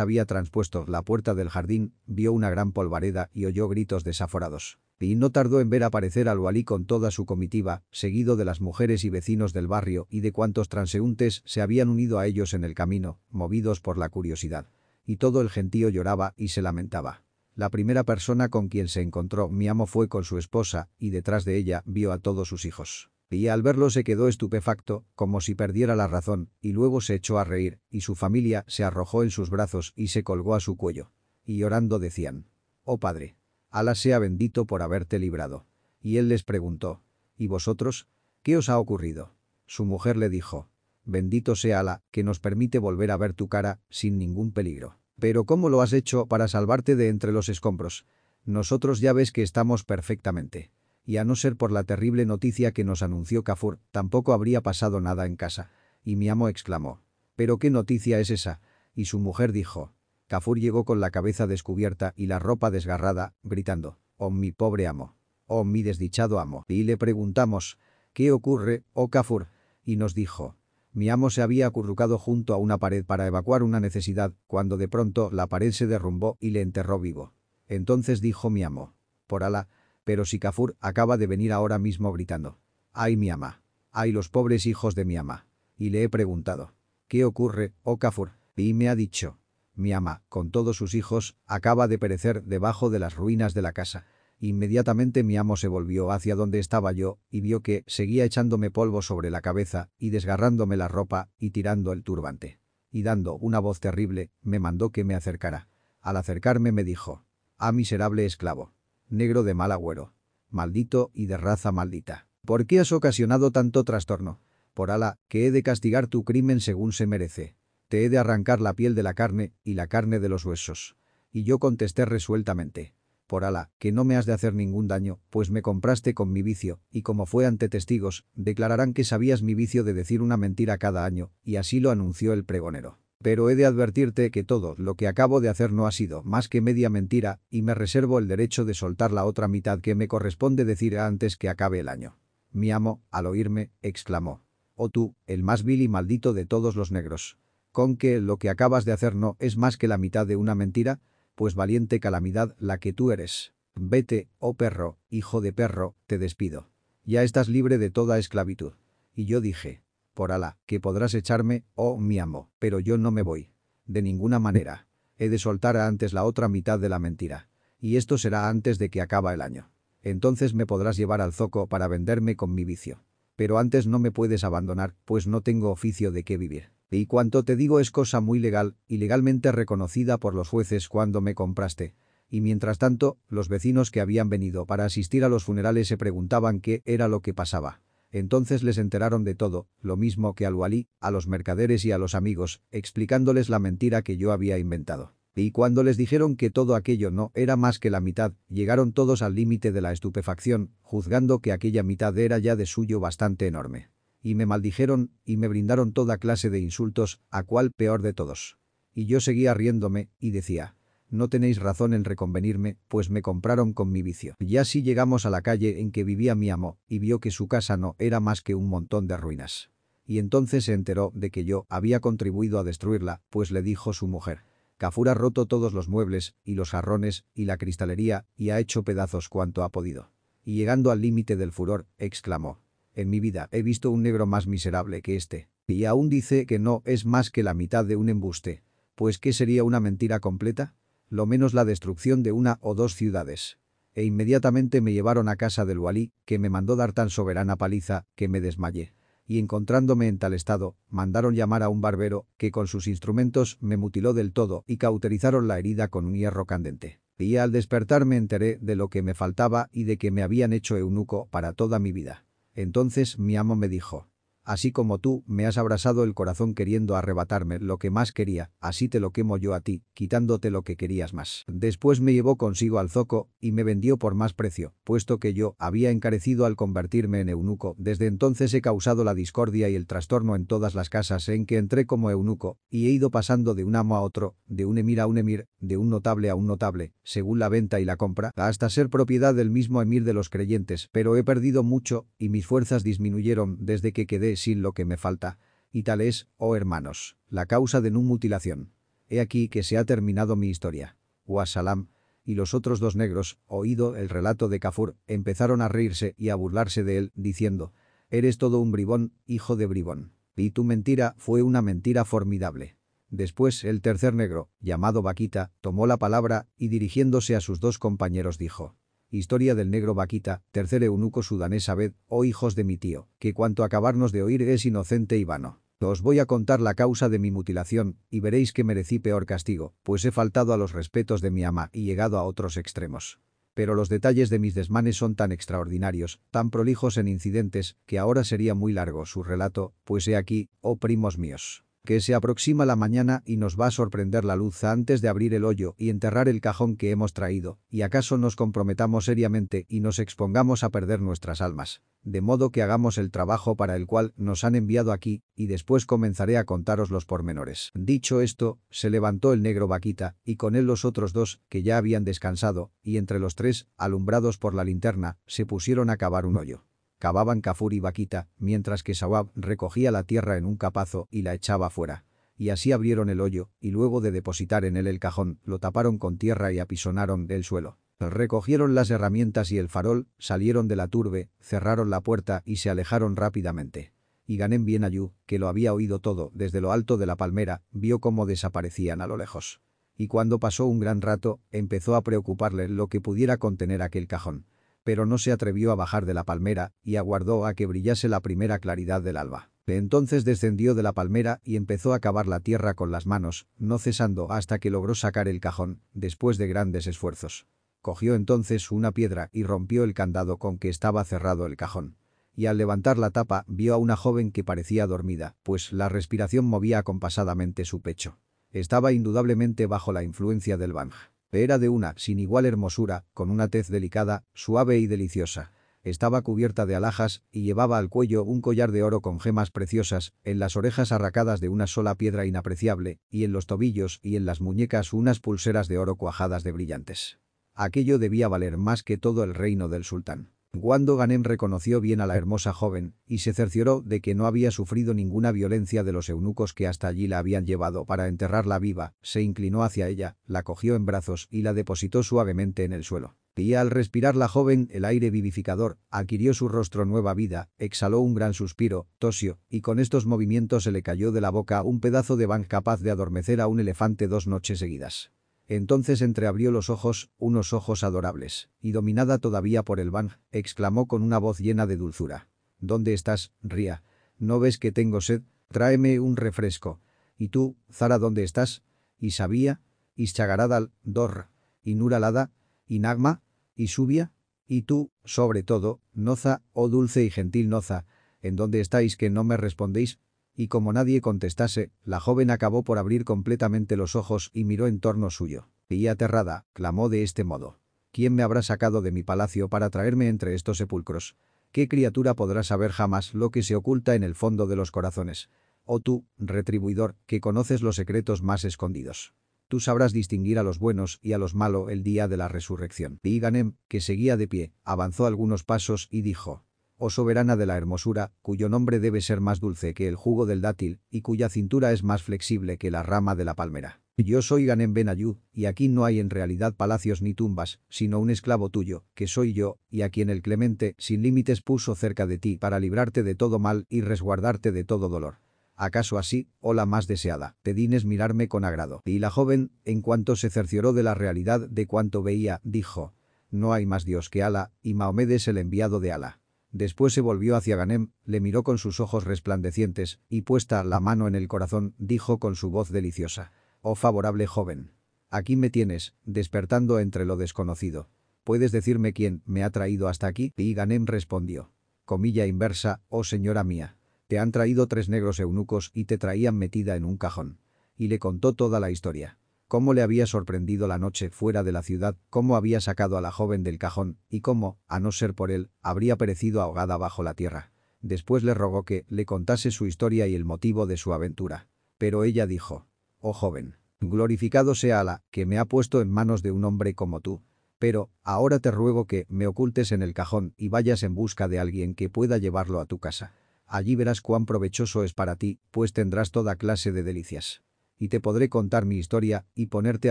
había transpuesto la puerta del jardín, vio una gran polvareda y oyó gritos desaforados. Y no tardó en ver aparecer al walí con toda su comitiva, seguido de las mujeres y vecinos del barrio y de cuantos transeúntes se habían unido a ellos en el camino, movidos por la curiosidad. Y todo el gentío lloraba y se lamentaba. La primera persona con quien se encontró mi amo fue con su esposa, y detrás de ella vio a todos sus hijos y al verlo se quedó estupefacto, como si perdiera la razón, y luego se echó a reír, y su familia se arrojó en sus brazos y se colgó a su cuello. Y llorando decían, «Oh Padre, Alá sea bendito por haberte librado». Y él les preguntó, «¿Y vosotros? ¿Qué os ha ocurrido?» Su mujer le dijo, «Bendito sea Alá, que nos permite volver a ver tu cara sin ningún peligro». «¿Pero cómo lo has hecho para salvarte de entre los escombros?» «Nosotros ya ves que estamos perfectamente» y a no ser por la terrible noticia que nos anunció Kafur, tampoco habría pasado nada en casa. Y mi amo exclamó, ¿pero qué noticia es esa? Y su mujer dijo, Kafur llegó con la cabeza descubierta y la ropa desgarrada, gritando, «Oh mi pobre amo! ¡Oh mi desdichado amo!» Y le preguntamos, «¿Qué ocurre, oh Kafur?» Y nos dijo, mi amo se había acurrucado junto a una pared para evacuar una necesidad, cuando de pronto la pared se derrumbó y le enterró vivo. Entonces dijo mi amo, «Por Alá, pero si Kafur acaba de venir ahora mismo gritando. ¡Ay mi ama! ¡Ay los pobres hijos de mi ama! Y le he preguntado. ¿Qué ocurre, oh Kafur? Y me ha dicho. Mi ama, con todos sus hijos, acaba de perecer debajo de las ruinas de la casa. Inmediatamente mi amo se volvió hacia donde estaba yo y vio que seguía echándome polvo sobre la cabeza y desgarrándome la ropa y tirando el turbante. Y dando una voz terrible, me mandó que me acercara. Al acercarme me dijo, «Ah miserable esclavo, negro de mal agüero. Maldito y de raza maldita. ¿Por qué has ocasionado tanto trastorno? Por ala, que he de castigar tu crimen según se merece. Te he de arrancar la piel de la carne y la carne de los huesos. Y yo contesté resueltamente. Por ala, que no me has de hacer ningún daño, pues me compraste con mi vicio, y como fue ante testigos, declararán que sabías mi vicio de decir una mentira cada año, y así lo anunció el pregonero. Pero he de advertirte que todo lo que acabo de hacer no ha sido más que media mentira y me reservo el derecho de soltar la otra mitad que me corresponde decir antes que acabe el año. Mi amo, al oírme, exclamó. Oh tú, el más vil y maldito de todos los negros. ¿Con que lo que acabas de hacer no es más que la mitad de una mentira? Pues valiente calamidad la que tú eres. Vete, oh perro, hijo de perro, te despido. Ya estás libre de toda esclavitud. Y yo dije, por Alá, que podrás echarme, oh mi amo, pero yo no me voy. De ninguna manera. He de soltar antes la otra mitad de la mentira. Y esto será antes de que acaba el año. Entonces me podrás llevar al zoco para venderme con mi vicio. Pero antes no me puedes abandonar, pues no tengo oficio de qué vivir. Y cuanto te digo es cosa muy legal y legalmente reconocida por los jueces cuando me compraste. Y mientras tanto, los vecinos que habían venido para asistir a los funerales se preguntaban qué era lo que pasaba. Entonces les enteraron de todo, lo mismo que al walí, a los mercaderes y a los amigos, explicándoles la mentira que yo había inventado. Y cuando les dijeron que todo aquello no era más que la mitad, llegaron todos al límite de la estupefacción, juzgando que aquella mitad era ya de suyo bastante enorme. Y me maldijeron y me brindaron toda clase de insultos, a cual peor de todos. Y yo seguía riéndome y decía, no tenéis razón en reconvenirme, pues me compraron con mi vicio. Y así llegamos a la calle en que vivía mi amo, y vio que su casa no era más que un montón de ruinas. Y entonces se enteró de que yo había contribuido a destruirla, pues le dijo su mujer. Cafur ha roto todos los muebles, y los jarrones, y la cristalería, y ha hecho pedazos cuanto ha podido. Y llegando al límite del furor, exclamó. En mi vida he visto un negro más miserable que este. Y aún dice que no es más que la mitad de un embuste. Pues ¿qué sería una mentira completa? lo menos la destrucción de una o dos ciudades. E inmediatamente me llevaron a casa del walí, que me mandó dar tan soberana paliza, que me desmayé. Y encontrándome en tal estado, mandaron llamar a un barbero, que con sus instrumentos me mutiló del todo y cauterizaron la herida con un hierro candente. Y al despertar me enteré de lo que me faltaba y de que me habían hecho eunuco para toda mi vida. Entonces mi amo me dijo, Así como tú me has abrasado el corazón queriendo arrebatarme lo que más quería, así te lo quemo yo a ti, quitándote lo que querías más. Después me llevó consigo al zoco y me vendió por más precio, puesto que yo había encarecido al convertirme en eunuco. Desde entonces he causado la discordia y el trastorno en todas las casas en que entré como eunuco, y he ido pasando de un amo a otro, de un emir a un emir, de un notable a un notable, según la venta y la compra, hasta ser propiedad del mismo emir de los creyentes, pero he perdido mucho y mis fuerzas disminuyeron desde que quedé sin lo que me falta. Y tal es, oh hermanos, la causa de nu mutilación. He aquí que se ha terminado mi historia. Wassalam. Y los otros dos negros, oído el relato de Kafur, empezaron a reírse y a burlarse de él, diciendo, «Eres todo un bribón, hijo de bribón». Y tu mentira fue una mentira formidable. Después el tercer negro, llamado Vaquita, tomó la palabra y dirigiéndose a sus dos compañeros dijo, Historia del negro Vaquita, tercer eunuco sudanés Abed, oh hijos de mi tío, que cuanto acabarnos de oír es inocente y vano. Os voy a contar la causa de mi mutilación, y veréis que merecí peor castigo, pues he faltado a los respetos de mi ama y llegado a otros extremos. Pero los detalles de mis desmanes son tan extraordinarios, tan prolijos en incidentes, que ahora sería muy largo su relato, pues he aquí, oh primos míos que se aproxima la mañana y nos va a sorprender la luz antes de abrir el hoyo y enterrar el cajón que hemos traído, y acaso nos comprometamos seriamente y nos expongamos a perder nuestras almas. De modo que hagamos el trabajo para el cual nos han enviado aquí, y después comenzaré a contaros los pormenores. Dicho esto, se levantó el negro vaquita, y con él los otros dos, que ya habían descansado, y entre los tres, alumbrados por la linterna, se pusieron a cavar un hoyo. Cavaban Kafur y Vaquita, mientras que Sawab recogía la tierra en un capazo y la echaba fuera. Y así abrieron el hoyo, y luego de depositar en él el cajón, lo taparon con tierra y apisonaron del suelo. Recogieron las herramientas y el farol, salieron de la turbe, cerraron la puerta y se alejaron rápidamente. Y Ganem bien Ayú, que lo había oído todo desde lo alto de la palmera, vio cómo desaparecían a lo lejos. Y cuando pasó un gran rato, empezó a preocuparle lo que pudiera contener aquel cajón pero no se atrevió a bajar de la palmera y aguardó a que brillase la primera claridad del alba. Entonces descendió de la palmera y empezó a cavar la tierra con las manos, no cesando hasta que logró sacar el cajón, después de grandes esfuerzos. Cogió entonces una piedra y rompió el candado con que estaba cerrado el cajón. Y al levantar la tapa vio a una joven que parecía dormida, pues la respiración movía acompasadamente su pecho. Estaba indudablemente bajo la influencia del Bang. Era de una sin igual hermosura, con una tez delicada, suave y deliciosa. Estaba cubierta de alhajas y llevaba al cuello un collar de oro con gemas preciosas, en las orejas arracadas de una sola piedra inapreciable, y en los tobillos y en las muñecas unas pulseras de oro cuajadas de brillantes. Aquello debía valer más que todo el reino del sultán. Wando Ganem reconoció bien a la hermosa joven y se cercioró de que no había sufrido ninguna violencia de los eunucos que hasta allí la habían llevado para enterrarla viva, se inclinó hacia ella, la cogió en brazos y la depositó suavemente en el suelo. Y al respirar la joven el aire vivificador, adquirió su rostro nueva vida, exhaló un gran suspiro, tosió, y con estos movimientos se le cayó de la boca un pedazo de ban capaz de adormecer a un elefante dos noches seguidas. Entonces entreabrió los ojos, unos ojos adorables, y dominada todavía por el Bang, exclamó con una voz llena de dulzura. ¿Dónde estás, Ría? ¿No ves que tengo sed? Tráeme un refresco. ¿Y tú, Zara, dónde estás? ¿Y Sabía? ¿Y Chagaradal, Dor? ¿Y Nuralada? ¿Y Nagma? ¿Y Subia? ¿Y tú, sobre todo, Noza, oh dulce y gentil Noza, ¿en dónde estáis que no me respondéis? Y como nadie contestase, la joven acabó por abrir completamente los ojos y miró en torno suyo. Y aterrada, clamó de este modo. ¿Quién me habrá sacado de mi palacio para traerme entre estos sepulcros? ¿Qué criatura podrá saber jamás lo que se oculta en el fondo de los corazones? O tú, retribuidor, que conoces los secretos más escondidos. Tú sabrás distinguir a los buenos y a los malos el día de la resurrección. Y Ganem, que seguía de pie, avanzó algunos pasos y dijo, oh soberana de la hermosura, cuyo nombre debe ser más dulce que el jugo del dátil y cuya cintura es más flexible que la rama de la palmera. Yo soy Ganem Ben Ayud, y aquí no hay en realidad palacios ni tumbas, sino un esclavo tuyo, que soy yo, y a quien el clemente sin límites puso cerca de ti para librarte de todo mal y resguardarte de todo dolor. ¿Acaso así, oh la más deseada, te dines mirarme con agrado? Y la joven, en cuanto se cercioró de la realidad de cuanto veía, dijo, no hay más Dios que Ala, y Mahomed es el enviado de Ala. Después se volvió hacia Ganem, le miró con sus ojos resplandecientes, y puesta la mano en el corazón, dijo con su voz deliciosa. «Oh favorable joven. Aquí me tienes, despertando entre lo desconocido. ¿Puedes decirme quién me ha traído hasta aquí?» Y Ganem respondió. Comilla inversa, «Oh señora mía». te han traído tres negros eunucos y te traían metida en un cajón. Y le contó toda la historia. Cómo le había sorprendido la noche fuera de la ciudad, cómo había sacado a la joven del cajón y cómo, a no ser por él, habría perecido ahogada bajo la tierra. Después le rogó que le contase su historia y el motivo de su aventura. Pero ella dijo, «Oh joven, glorificado sea Alá, que me ha puesto en manos de un hombre como tú. Pero, ahora te ruego que me ocultes en el cajón y vayas en busca de alguien que pueda llevarlo a tu casa. Allí verás cuán provechoso es para ti, pues tendrás toda clase de delicias. Y te podré contar mi historia y ponerte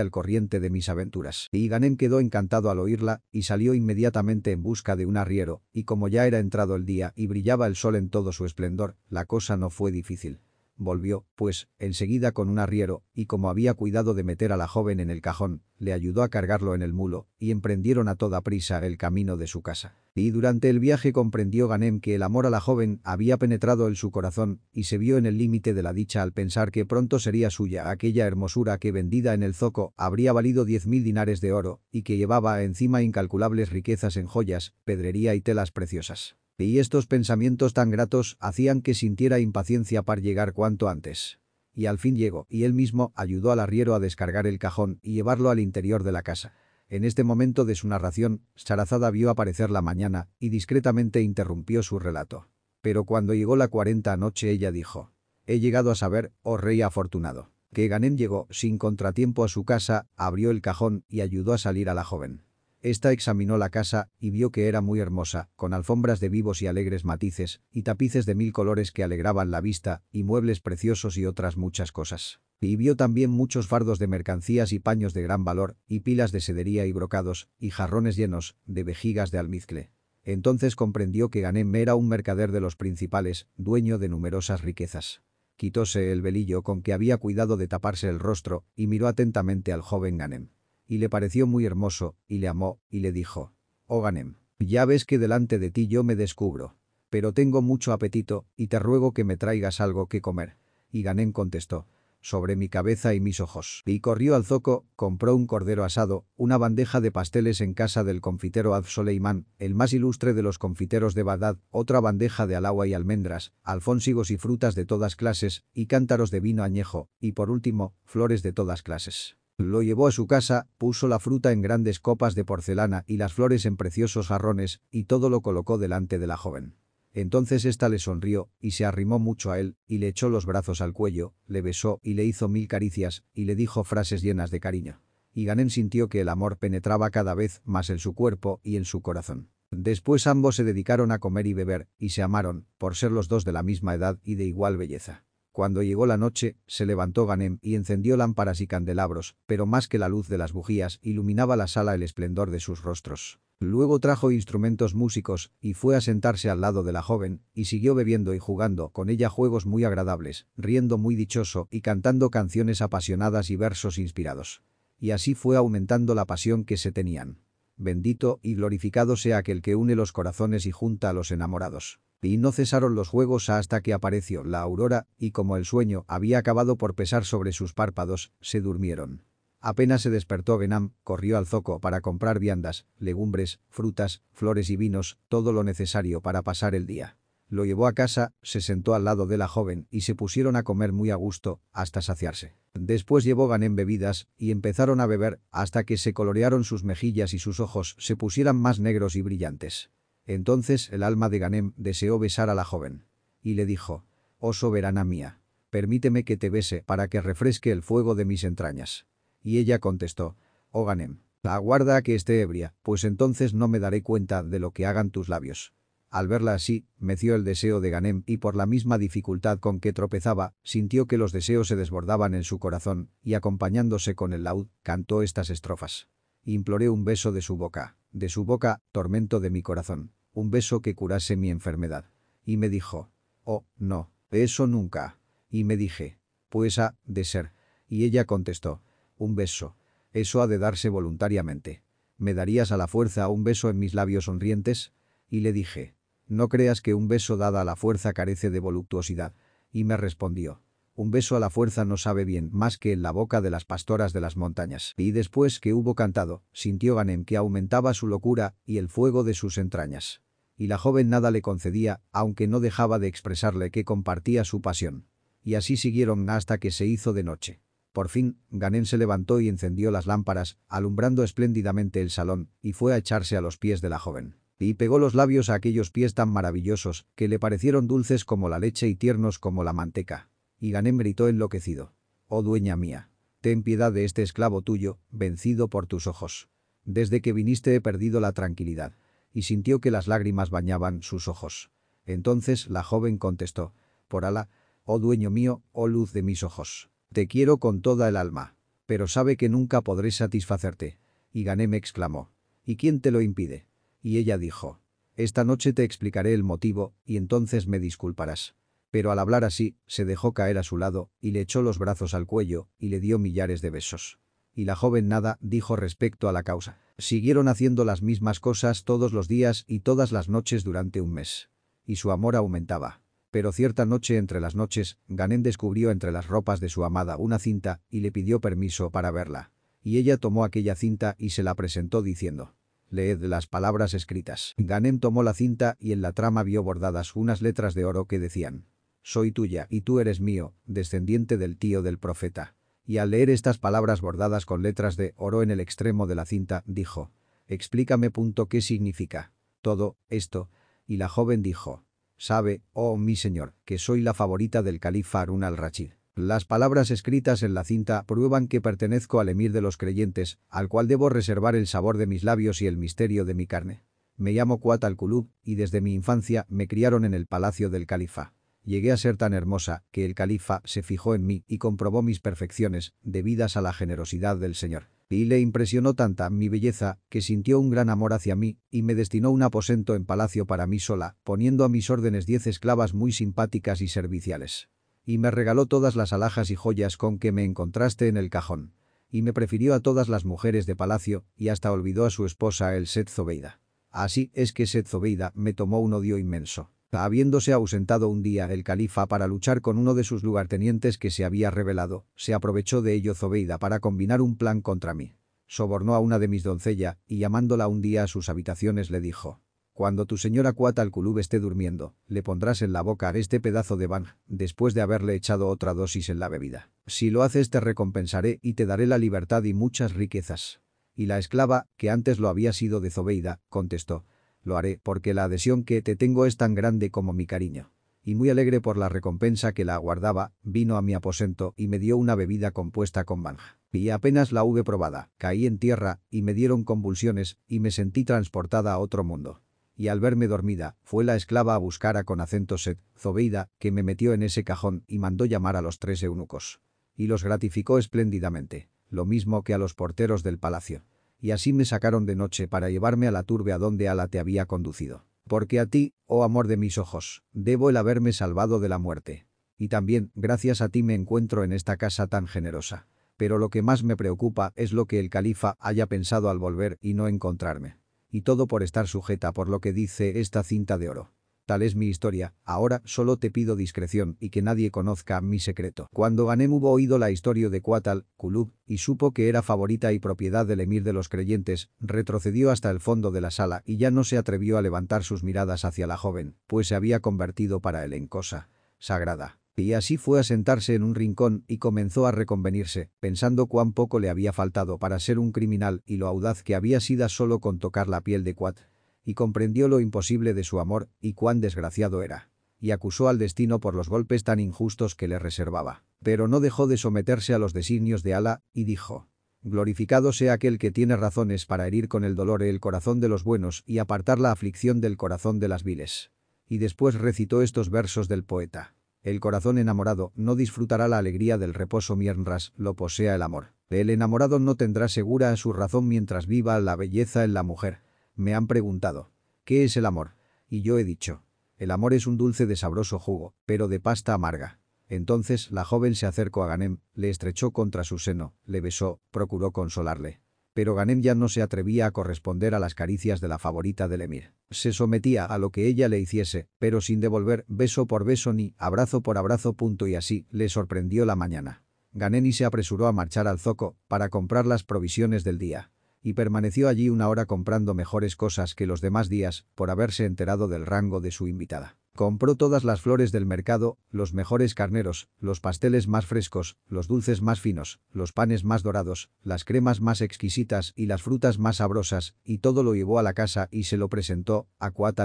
al corriente de mis aventuras. Y Ganem quedó encantado al oírla y salió inmediatamente en busca de un arriero, y como ya era entrado el día y brillaba el sol en todo su esplendor, la cosa no fue difícil. Volvió, pues, enseguida con un arriero, y como había cuidado de meter a la joven en el cajón, le ayudó a cargarlo en el mulo, y emprendieron a toda prisa el camino de su casa. Y durante el viaje comprendió Ganem que el amor a la joven había penetrado en su corazón, y se vio en el límite de la dicha al pensar que pronto sería suya aquella hermosura que vendida en el zoco habría valido diez mil dinares de oro, y que llevaba encima incalculables riquezas en joyas, pedrería y telas preciosas. Y estos pensamientos tan gratos hacían que sintiera impaciencia para llegar cuanto antes. Y al fin llegó, y él mismo ayudó al arriero a descargar el cajón y llevarlo al interior de la casa. En este momento de su narración, Sarazada vio aparecer la mañana y discretamente interrumpió su relato. Pero cuando llegó la cuarenta noche ella dijo, «He llegado a saber, oh rey afortunado, que Ganem llegó sin contratiempo a su casa, abrió el cajón y ayudó a salir a la joven. Esta examinó la casa y vio que era muy hermosa, con alfombras de vivos y alegres matices, y tapices de mil colores que alegraban la vista, y muebles preciosos y otras muchas cosas. Y vio también muchos fardos de mercancías y paños de gran valor, y pilas de sedería y brocados, y jarrones llenos de vejigas de almizcle. Entonces comprendió que Ganem era un mercader de los principales, dueño de numerosas riquezas. Quitóse el velillo con que había cuidado de taparse el rostro y miró atentamente al joven Ganem y le pareció muy hermoso, y le amó, y le dijo, «Oh Ganem, ya ves que delante de ti yo me descubro. Pero tengo mucho apetito, y te ruego que me traigas algo que comer». Y Ganem contestó, sobre mi cabeza y mis ojos. Y corrió al zoco, compró un cordero asado, una bandeja de pasteles en casa del confitero Ad Soleiman, el más ilustre de los confiteros de Bagdad, otra bandeja de alagua y almendras, alfónsigos y frutas de todas clases, y cántaros de vino añejo, y por último, flores de todas clases. Lo llevó a su casa, puso la fruta en grandes copas de porcelana y las flores en preciosos jarrones, y todo lo colocó delante de la joven. Entonces ésta le sonrió, y se arrimó mucho a él, y le echó los brazos al cuello, le besó y le hizo mil caricias, y le dijo frases llenas de cariño. Y Ganem sintió que el amor penetraba cada vez más en su cuerpo y en su corazón. Después ambos se dedicaron a comer y beber, y se amaron, por ser los dos de la misma edad y de igual belleza. Cuando llegó la noche, se levantó Ganem y encendió lámparas y candelabros, pero más que la luz de las bujías iluminaba la sala el esplendor de sus rostros. Luego trajo instrumentos músicos y fue a sentarse al lado de la joven y siguió bebiendo y jugando con ella juegos muy agradables, riendo muy dichoso y cantando canciones apasionadas y versos inspirados. Y así fue aumentando la pasión que se tenían. Bendito y glorificado sea aquel que une los corazones y junta a los enamorados. Y no cesaron los juegos hasta que apareció la aurora, y como el sueño había acabado por pesar sobre sus párpados, se durmieron. Apenas se despertó Genam, corrió al zoco para comprar viandas, legumbres, frutas, flores y vinos, todo lo necesario para pasar el día. Lo llevó a casa, se sentó al lado de la joven y se pusieron a comer muy a gusto, hasta saciarse. Después llevó Ganem bebidas y empezaron a beber hasta que se colorearon sus mejillas y sus ojos se pusieran más negros y brillantes. Entonces el alma de Ganem deseó besar a la joven. Y le dijo, «Oh soberana mía, permíteme que te bese para que refresque el fuego de mis entrañas». Y ella contestó, «Oh Ganem, aguarda a que esté ebria, pues entonces no me daré cuenta de lo que hagan tus labios». Al verla así, meció el deseo de Ganem y por la misma dificultad con que tropezaba, sintió que los deseos se desbordaban en su corazón y acompañándose con el laúd, cantó estas estrofas. Imploré un beso de su boca, de su boca, tormento de mi corazón, un beso que curase mi enfermedad. Y me dijo, oh, no, eso nunca. Y me dije, pues ha de ser. Y ella contestó, un beso. Eso ha de darse voluntariamente. ¿Me darías a la fuerza un beso en mis labios sonrientes? Y le dije, no creas que un beso dada a la fuerza carece de voluptuosidad. Y me respondió, un beso a la fuerza no sabe bien más que en la boca de las pastoras de las montañas. Y después que hubo cantado, sintió Ganem que aumentaba su locura y el fuego de sus entrañas. Y la joven nada le concedía, aunque no dejaba de expresarle que compartía su pasión. Y así siguieron hasta que se hizo de noche. Por fin, Ganem se levantó y encendió las lámparas, alumbrando espléndidamente el salón, y fue a echarse a los pies de la joven. Y pegó los labios a aquellos pies tan maravillosos, que le parecieron dulces como la leche y tiernos como la manteca. Y Ganem gritó enloquecido. «Oh dueña mía, ten piedad de este esclavo tuyo, vencido por tus ojos. Desde que viniste he perdido la tranquilidad». Y sintió que las lágrimas bañaban sus ojos. Entonces la joven contestó. «Por Alá, oh dueño mío, oh luz de mis ojos. Te quiero con toda el alma. Pero sabe que nunca podré satisfacerte. Y Ganem exclamó. ¿Y quién te lo impide? Y ella dijo. Esta noche te explicaré el motivo, y entonces me disculparás. Pero al hablar así, se dejó caer a su lado, y le echó los brazos al cuello, y le dio millares de besos. Y la joven nada dijo respecto a la causa. Siguieron haciendo las mismas cosas todos los días y todas las noches durante un mes. Y su amor aumentaba. Pero cierta noche entre las noches, Ganem descubrió entre las ropas de su amada una cinta y le pidió permiso para verla. Y ella tomó aquella cinta y se la presentó diciendo, leed las palabras escritas. Ganem tomó la cinta y en la trama vio bordadas unas letras de oro que decían, soy tuya y tú eres mío, descendiente del tío del profeta. Y al leer estas palabras bordadas con letras de oro en el extremo de la cinta, dijo, explícame punto qué significa todo esto. Y la joven dijo, Sabe, oh mi señor, que soy la favorita del califa Harun al-Rachid. Las palabras escritas en la cinta prueban que pertenezco al emir de los creyentes, al cual debo reservar el sabor de mis labios y el misterio de mi carne. Me llamo Kuat al-Kulub, y desde mi infancia me criaron en el palacio del califa. Llegué a ser tan hermosa que el califa se fijó en mí y comprobó mis perfecciones, debidas a la generosidad del Señor. Y le impresionó tanta mi belleza que sintió un gran amor hacia mí y me destinó un aposento en palacio para mí sola, poniendo a mis órdenes diez esclavas muy simpáticas y serviciales. Y me regaló todas las alhajas y joyas con que me encontraste en el cajón. Y me prefirió a todas las mujeres de palacio y hasta olvidó a su esposa el Seth Zobeida. Así es que Seth Zobeida me tomó un odio inmenso. Habiéndose ausentado un día el califa para luchar con uno de sus lugartenientes que se había revelado, se aprovechó de ello Zobeida para combinar un plan contra mí. Sobornó a una de mis doncellas y llamándola un día a sus habitaciones le dijo, «Cuando tu señora Cuata al esté durmiendo, le pondrás en la boca este pedazo de ban, después de haberle echado otra dosis en la bebida. Si lo haces te recompensaré y te daré la libertad y muchas riquezas». Y la esclava, que antes lo había sido de Zobeida, contestó, lo haré porque la adhesión que te tengo es tan grande como mi cariño. Y muy alegre por la recompensa que la aguardaba, vino a mi aposento y me dio una bebida compuesta con banja. Y apenas la hube probada, caí en tierra y me dieron convulsiones y me sentí transportada a otro mundo. Y al verme dormida, fue la esclava a buscar a con acento sed, Zobeida, que me metió en ese cajón y mandó llamar a los tres eunucos. Y los gratificó espléndidamente, lo mismo que a los porteros del palacio y así me sacaron de noche para llevarme a la turbe a donde Ala te había conducido. Porque a ti, oh amor de mis ojos, debo el haberme salvado de la muerte. Y también, gracias a ti me encuentro en esta casa tan generosa. Pero lo que más me preocupa es lo que el califa haya pensado al volver y no encontrarme. Y todo por estar sujeta por lo que dice esta cinta de oro. Tal es mi historia, ahora solo te pido discreción y que nadie conozca mi secreto. Cuando Ganem hubo oído la historia de Kuatal, Kulub, y supo que era favorita y propiedad del emir de los creyentes, retrocedió hasta el fondo de la sala y ya no se atrevió a levantar sus miradas hacia la joven, pues se había convertido para él en cosa sagrada. Y así fue a sentarse en un rincón y comenzó a reconvenirse, pensando cuán poco le había faltado para ser un criminal y lo audaz que había sido solo con tocar la piel de Kuat y comprendió lo imposible de su amor y cuán desgraciado era. Y acusó al destino por los golpes tan injustos que le reservaba. Pero no dejó de someterse a los designios de Ala y dijo, Glorificado sea aquel que tiene razones para herir con el dolor el corazón de los buenos y apartar la aflicción del corazón de las viles. Y después recitó estos versos del poeta. El corazón enamorado no disfrutará la alegría del reposo mientras lo posea el amor. El enamorado no tendrá segura su razón mientras viva la belleza en la mujer. Me han preguntado, ¿qué es el amor? Y yo he dicho, el amor es un dulce de sabroso jugo, pero de pasta amarga. Entonces la joven se acercó a Ganem, le estrechó contra su seno, le besó, procuró consolarle. Pero Ganem ya no se atrevía a corresponder a las caricias de la favorita del emir. Se sometía a lo que ella le hiciese, pero sin devolver beso por beso ni abrazo por abrazo. Punto y así le sorprendió la mañana. Ganeni se apresuró a marchar al zoco para comprar las provisiones del día y permaneció allí una hora comprando mejores cosas que los demás días por haberse enterado del rango de su invitada. Compró todas las flores del mercado, los mejores carneros, los pasteles más frescos, los dulces más finos, los panes más dorados, las cremas más exquisitas y las frutas más sabrosas, y todo lo llevó a la casa y se lo presentó a Kuat.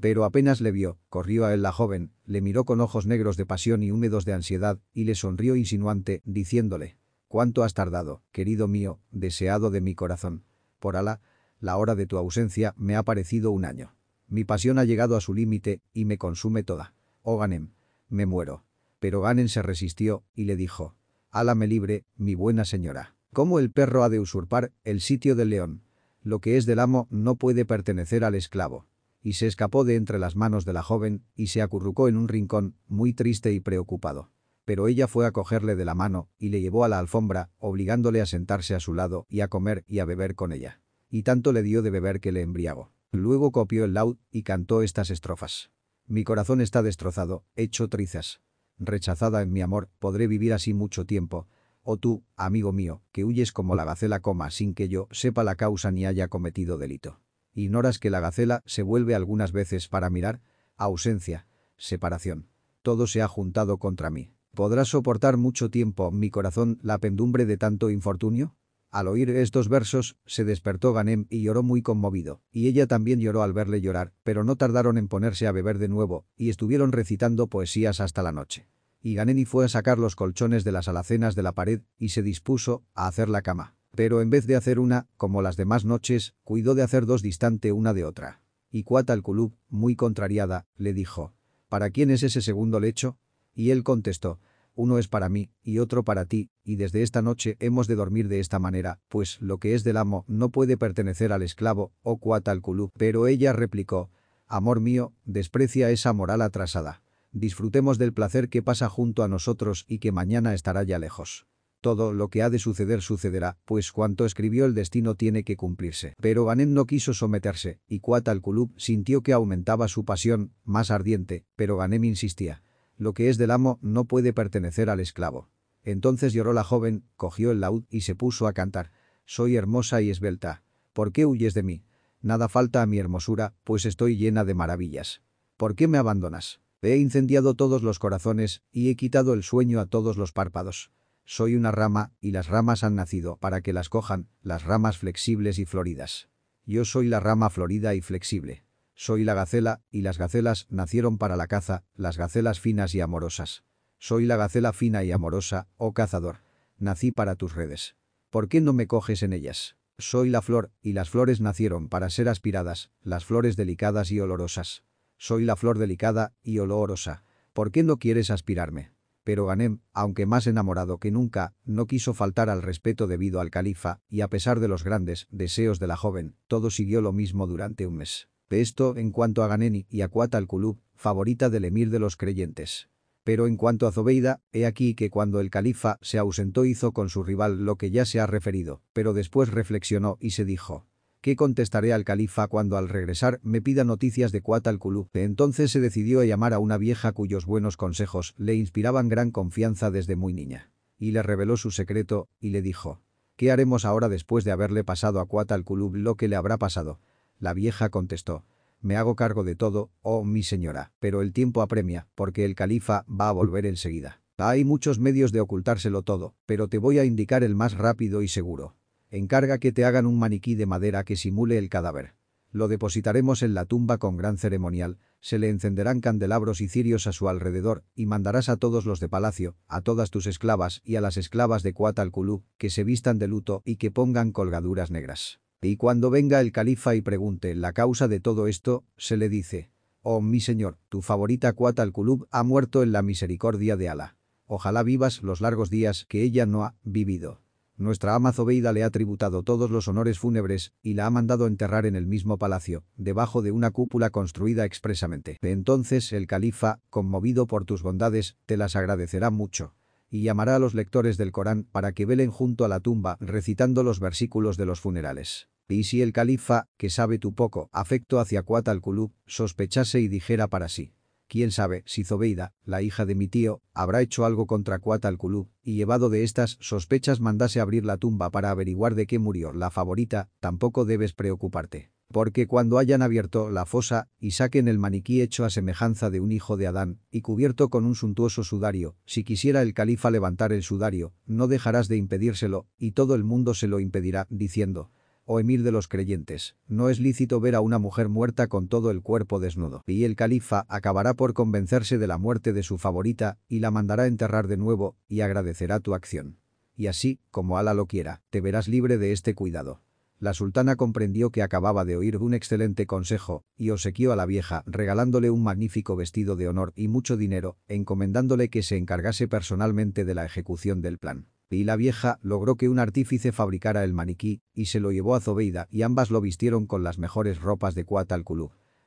Pero apenas le vio, corrió a él la joven, le miró con ojos negros de pasión y húmedos de ansiedad, y le sonrió insinuante, diciéndole, «¿Cuánto has tardado, querido mío, deseado de mi corazón? Por Alá, la hora de tu ausencia me ha parecido un año». Mi pasión ha llegado a su límite y me consume toda. Oh Ganem, me muero. Pero Ganem se resistió y le dijo, Ala me libre, mi buena señora. ¿Cómo el perro ha de usurpar el sitio del león? Lo que es del amo no puede pertenecer al esclavo. Y se escapó de entre las manos de la joven y se acurrucó en un rincón, muy triste y preocupado. Pero ella fue a cogerle de la mano y le llevó a la alfombra, obligándole a sentarse a su lado y a comer y a beber con ella. Y tanto le dio de beber que le embriagó. Luego copió el laúd y cantó estas estrofas. Mi corazón está destrozado, hecho trizas. Rechazada en mi amor, podré vivir así mucho tiempo. O tú, amigo mío, que huyes como la gacela coma sin que yo sepa la causa ni haya cometido delito. ¿Ignoras que la gacela se vuelve algunas veces para mirar? Ausencia. Separación. Todo se ha juntado contra mí. ¿Podrás soportar mucho tiempo, mi corazón, la pendumbre de tanto infortunio? Al oír estos versos, se despertó Ganem y lloró muy conmovido, y ella también lloró al verle llorar, pero no tardaron en ponerse a beber de nuevo, y estuvieron recitando poesías hasta la noche. Y Ganeni fue a sacar los colchones de las alacenas de la pared y se dispuso a hacer la cama. Pero en vez de hacer una, como las demás noches, cuidó de hacer dos distante una de otra. Y Kuat al-Kulub, muy contrariada, le dijo, ¿Para quién es ese segundo lecho? Y él contestó, uno es para mí y otro para ti, y desde esta noche hemos de dormir de esta manera, pues lo que es del amo no puede pertenecer al esclavo, o cuat al. Pero ella replicó, Amor mío, desprecia esa moral atrasada. Disfrutemos del placer que pasa junto a nosotros y que mañana estará ya lejos. Todo lo que ha de suceder sucederá, pues cuanto escribió el destino tiene que cumplirse. Pero Ganem no quiso someterse, y Kuat al-Kulub sintió que aumentaba su pasión, más ardiente, pero Ganem insistía. Lo que es del amo no puede pertenecer al esclavo. Entonces lloró la joven, cogió el laúd y se puso a cantar. Soy hermosa y esbelta. ¿Por qué huyes de mí? Nada falta a mi hermosura, pues estoy llena de maravillas. ¿Por qué me abandonas? He incendiado todos los corazones y he quitado el sueño a todos los párpados. Soy una rama y las ramas han nacido para que las cojan, las ramas flexibles y floridas. Yo soy la rama florida y flexible. Soy la gacela, y las gacelas nacieron para la caza, las gacelas finas y amorosas. Soy la gacela fina y amorosa, oh cazador. Nací para tus redes. ¿Por qué no me coges en ellas? Soy la flor, y las flores nacieron para ser aspiradas, las flores delicadas y olorosas. Soy la flor delicada y olorosa. ¿Por qué no quieres aspirarme? Pero Ganem, aunque más enamorado que nunca, no quiso faltar al respeto debido al califa, y a pesar de los grandes deseos de la joven, todo siguió lo mismo durante un mes. Esto en cuanto a Ganeni y a Kuat al-Kulub, favorita del emir de los creyentes. Pero en cuanto a Zobeida, he aquí que cuando el califa se ausentó hizo con su rival lo que ya se ha referido, pero después reflexionó y se dijo, ¿Qué contestaré al califa cuando al regresar me pida noticias de Kuat al-Kulub? Entonces se decidió a llamar a una vieja cuyos buenos consejos le inspiraban gran confianza desde muy niña. Y le reveló su secreto, y le dijo, ¿Qué haremos ahora después de haberle pasado a Kuat al-Kulub lo que le habrá pasado? La vieja contestó. Me hago cargo de todo, oh mi señora, pero el tiempo apremia, porque el califa va a volver enseguida. Hay muchos medios de ocultárselo todo, pero te voy a indicar el más rápido y seguro. Encarga que te hagan un maniquí de madera que simule el cadáver. Lo depositaremos en la tumba con gran ceremonial, se le encenderán candelabros y cirios a su alrededor, y mandarás a todos los de palacio, a todas tus esclavas y a las esclavas de Kuat al-Kulub, que se vistan de luto y que pongan colgaduras negras. Y cuando venga el califa y pregunte la causa de todo esto, se le dice, «Oh mi señor, tu favorita Kuat al-Kulub ha muerto en la misericordia de Alá. Ojalá vivas los largos días que ella no ha vivido». Nuestra ama Zobeida le ha tributado todos los honores fúnebres y la ha mandado enterrar en el mismo palacio, debajo de una cúpula construida expresamente. Entonces el califa, conmovido por tus bondades, te las agradecerá mucho y llamará a los lectores del Corán para que velen junto a la tumba recitando los versículos de los funerales. Y si el califa, que sabe tu poco afecto hacia Kuat al-Kulub, sospechase y dijera para sí, Quién sabe si Zobeida, la hija de mi tío, habrá hecho algo contra Kuat al-Kulub, y llevado de estas sospechas mandase abrir la tumba para averiguar de qué murió la favorita, tampoco debes preocuparte. Porque cuando hayan abierto la fosa y saquen el maniquí hecho a semejanza de un hijo de Adán y cubierto con un suntuoso sudario, si quisiera el califa levantar el sudario, no dejarás de impedírselo, y todo el mundo se lo impedirá, diciendo, o emir de los creyentes, no es lícito ver a una mujer muerta con todo el cuerpo desnudo. Y el califa acabará por convencerse de la muerte de su favorita y la mandará enterrar de nuevo y agradecerá tu acción. Y así, como Ala lo quiera, te verás libre de este cuidado. La sultana comprendió que acababa de oír un excelente consejo y obsequió a la vieja regalándole un magnífico vestido de honor y mucho dinero, encomendándole que se encargase personalmente de la ejecución del plan y la vieja logró que un artífice fabricara el maniquí y se lo llevó a Zobeida y ambas lo vistieron con las mejores ropas de Kuat al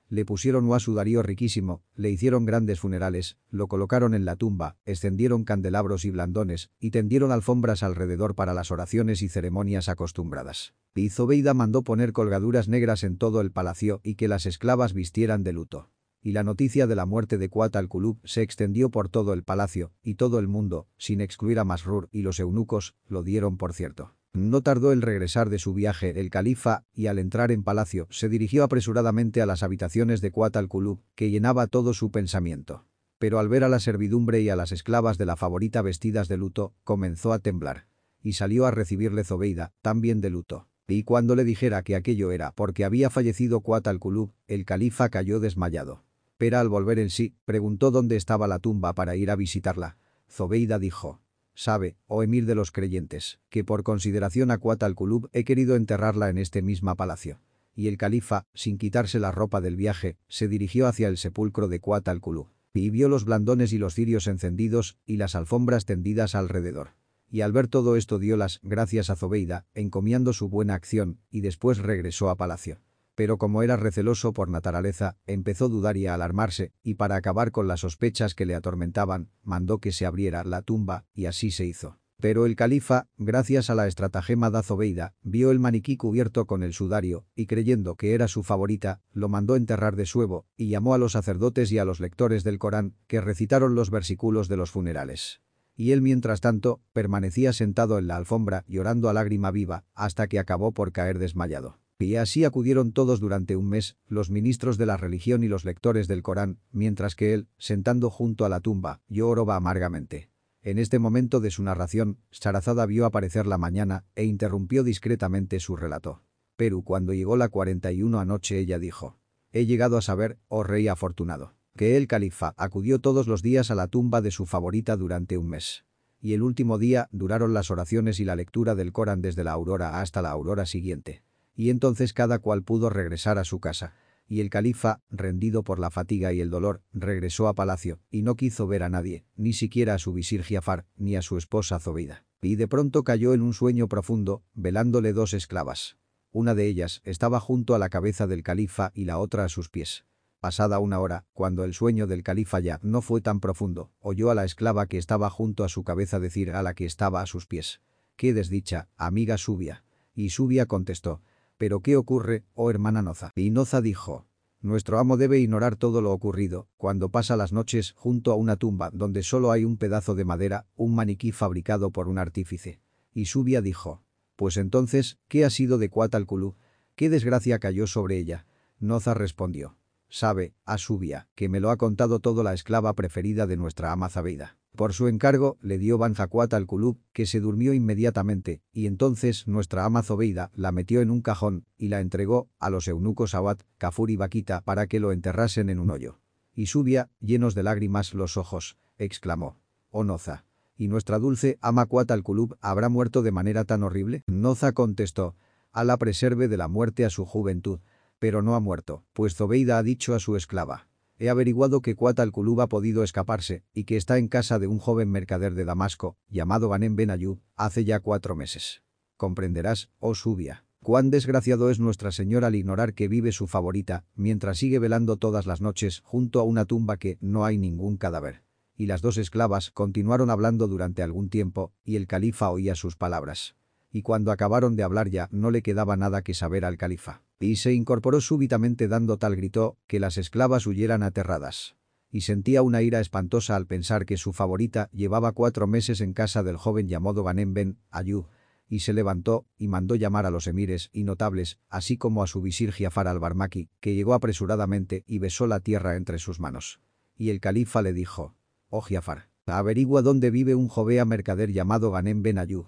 Le pusieron un sudario riquísimo, le hicieron grandes funerales, lo colocaron en la tumba, extendieron candelabros y blandones y tendieron alfombras alrededor para las oraciones y ceremonias acostumbradas. Y Zobeida mandó poner colgaduras negras en todo el palacio y que las esclavas vistieran de luto y la noticia de la muerte de Kuat al-Kulub se extendió por todo el palacio, y todo el mundo, sin excluir a Masrur y los eunucos, lo dieron por cierto. No tardó el regresar de su viaje el califa y al entrar en palacio se dirigió apresuradamente a las habitaciones de Kuat al-Kulub, que llenaba todo su pensamiento. Pero al ver a la servidumbre y a las esclavas de la favorita vestidas de luto, comenzó a temblar. Y salió a recibirle Zobeida, también de luto. Y cuando le dijera que aquello era porque había fallecido Kuat al-Kulub, el califa cayó desmayado. Pero al volver en sí, preguntó dónde estaba la tumba para ir a visitarla. Zobeida dijo, Sabe, oh emir de los creyentes, que por consideración a Kuat al-Kulub he querido enterrarla en este mismo palacio. Y el califa, sin quitarse la ropa del viaje, se dirigió hacia el sepulcro de Kuat al-Kulub. Y vio los blandones y los cirios encendidos y las alfombras tendidas alrededor. Y al ver todo esto dio las gracias a Zobeida, encomiando su buena acción, y después regresó a palacio pero como era receloso por naturaleza, empezó a dudar y a alarmarse, y para acabar con las sospechas que le atormentaban, mandó que se abriera la tumba, y así se hizo. Pero el califa, gracias a la estratagema de Azobeida, vio el maniquí cubierto con el sudario, y creyendo que era su favorita, lo mandó enterrar de suevo, y llamó a los sacerdotes y a los lectores del Corán, que recitaron los versículos de los funerales. Y él mientras tanto, permanecía sentado en la alfombra llorando a lágrima viva, hasta que acabó por caer desmayado. Y así acudieron todos durante un mes, los ministros de la religión y los lectores del Corán, mientras que él, sentando junto a la tumba, lloraba amargamente. En este momento de su narración, Sarazada vio aparecer la mañana e interrumpió discretamente su relato. Pero cuando llegó la 41 anoche ella dijo, «He llegado a saber, oh rey afortunado, que el califa acudió todos los días a la tumba de su favorita durante un mes. Y el último día duraron las oraciones y la lectura del Corán desde la aurora hasta la aurora siguiente y entonces cada cual pudo regresar a su casa. Y el califa, rendido por la fatiga y el dolor, regresó a palacio, y no quiso ver a nadie, ni siquiera a su visir Giafar, ni a su esposa Zobeida. Y de pronto cayó en un sueño profundo, velándole dos esclavas. Una de ellas estaba junto a la cabeza del califa y la otra a sus pies. Pasada una hora, cuando el sueño del califa ya no fue tan profundo, oyó a la esclava que estaba junto a su cabeza decir a la que estaba a sus pies. «¡Qué desdicha, amiga Subia!» Y Subia contestó, ¿Pero qué ocurre, oh hermana Noza? Y Noza dijo, nuestro amo debe ignorar todo lo ocurrido cuando pasa las noches junto a una tumba donde solo hay un pedazo de madera, un maniquí fabricado por un artífice. Y Subia dijo, pues entonces, ¿qué ha sido de Cuatalculú? ¿Qué desgracia cayó sobre ella? Noza respondió, sabe, a Subia, que me lo ha contado todo la esclava preferida de nuestra ama Zabeida. Por su encargo, le dio Banzacuat al Kulub, que se durmió inmediatamente, y entonces nuestra ama Zobeida la metió en un cajón y la entregó a los eunucos Awad, Kafur y Baquita para que lo enterrasen en un hoyo. Y Subia, llenos de lágrimas los ojos, exclamó, «Oh Noza, ¿y nuestra dulce ama Kuat al Kulub habrá muerto de manera tan horrible?» Noza contestó, «Ala preserve de la muerte a su juventud, pero no ha muerto, pues Zobeida ha dicho a su esclava, He averiguado que Kuat al-Kulub ha podido escaparse y que está en casa de un joven mercader de Damasco, llamado Ganem Ben Ayub, hace ya cuatro meses. Comprenderás, oh Subia, cuán desgraciado es Nuestra Señora al ignorar que vive su favorita, mientras sigue velando todas las noches junto a una tumba que no hay ningún cadáver. Y las dos esclavas continuaron hablando durante algún tiempo, y el califa oía sus palabras. Y cuando acabaron de hablar ya no le quedaba nada que saber al califa y se incorporó súbitamente dando tal grito que las esclavas huyeran aterradas. y sentía una ira espantosa al pensar que su favorita llevaba cuatro meses en casa del joven llamado Ganem Ben Ayú, y se levantó y mandó llamar a los emires y notables, así como a su visir Giafar al-Barmaki, que llegó apresuradamente y besó la tierra entre sus manos. Y el califa le dijo, «Oh Giafar, averigua dónde vive un jovea mercader llamado Ganem Ben Ayú.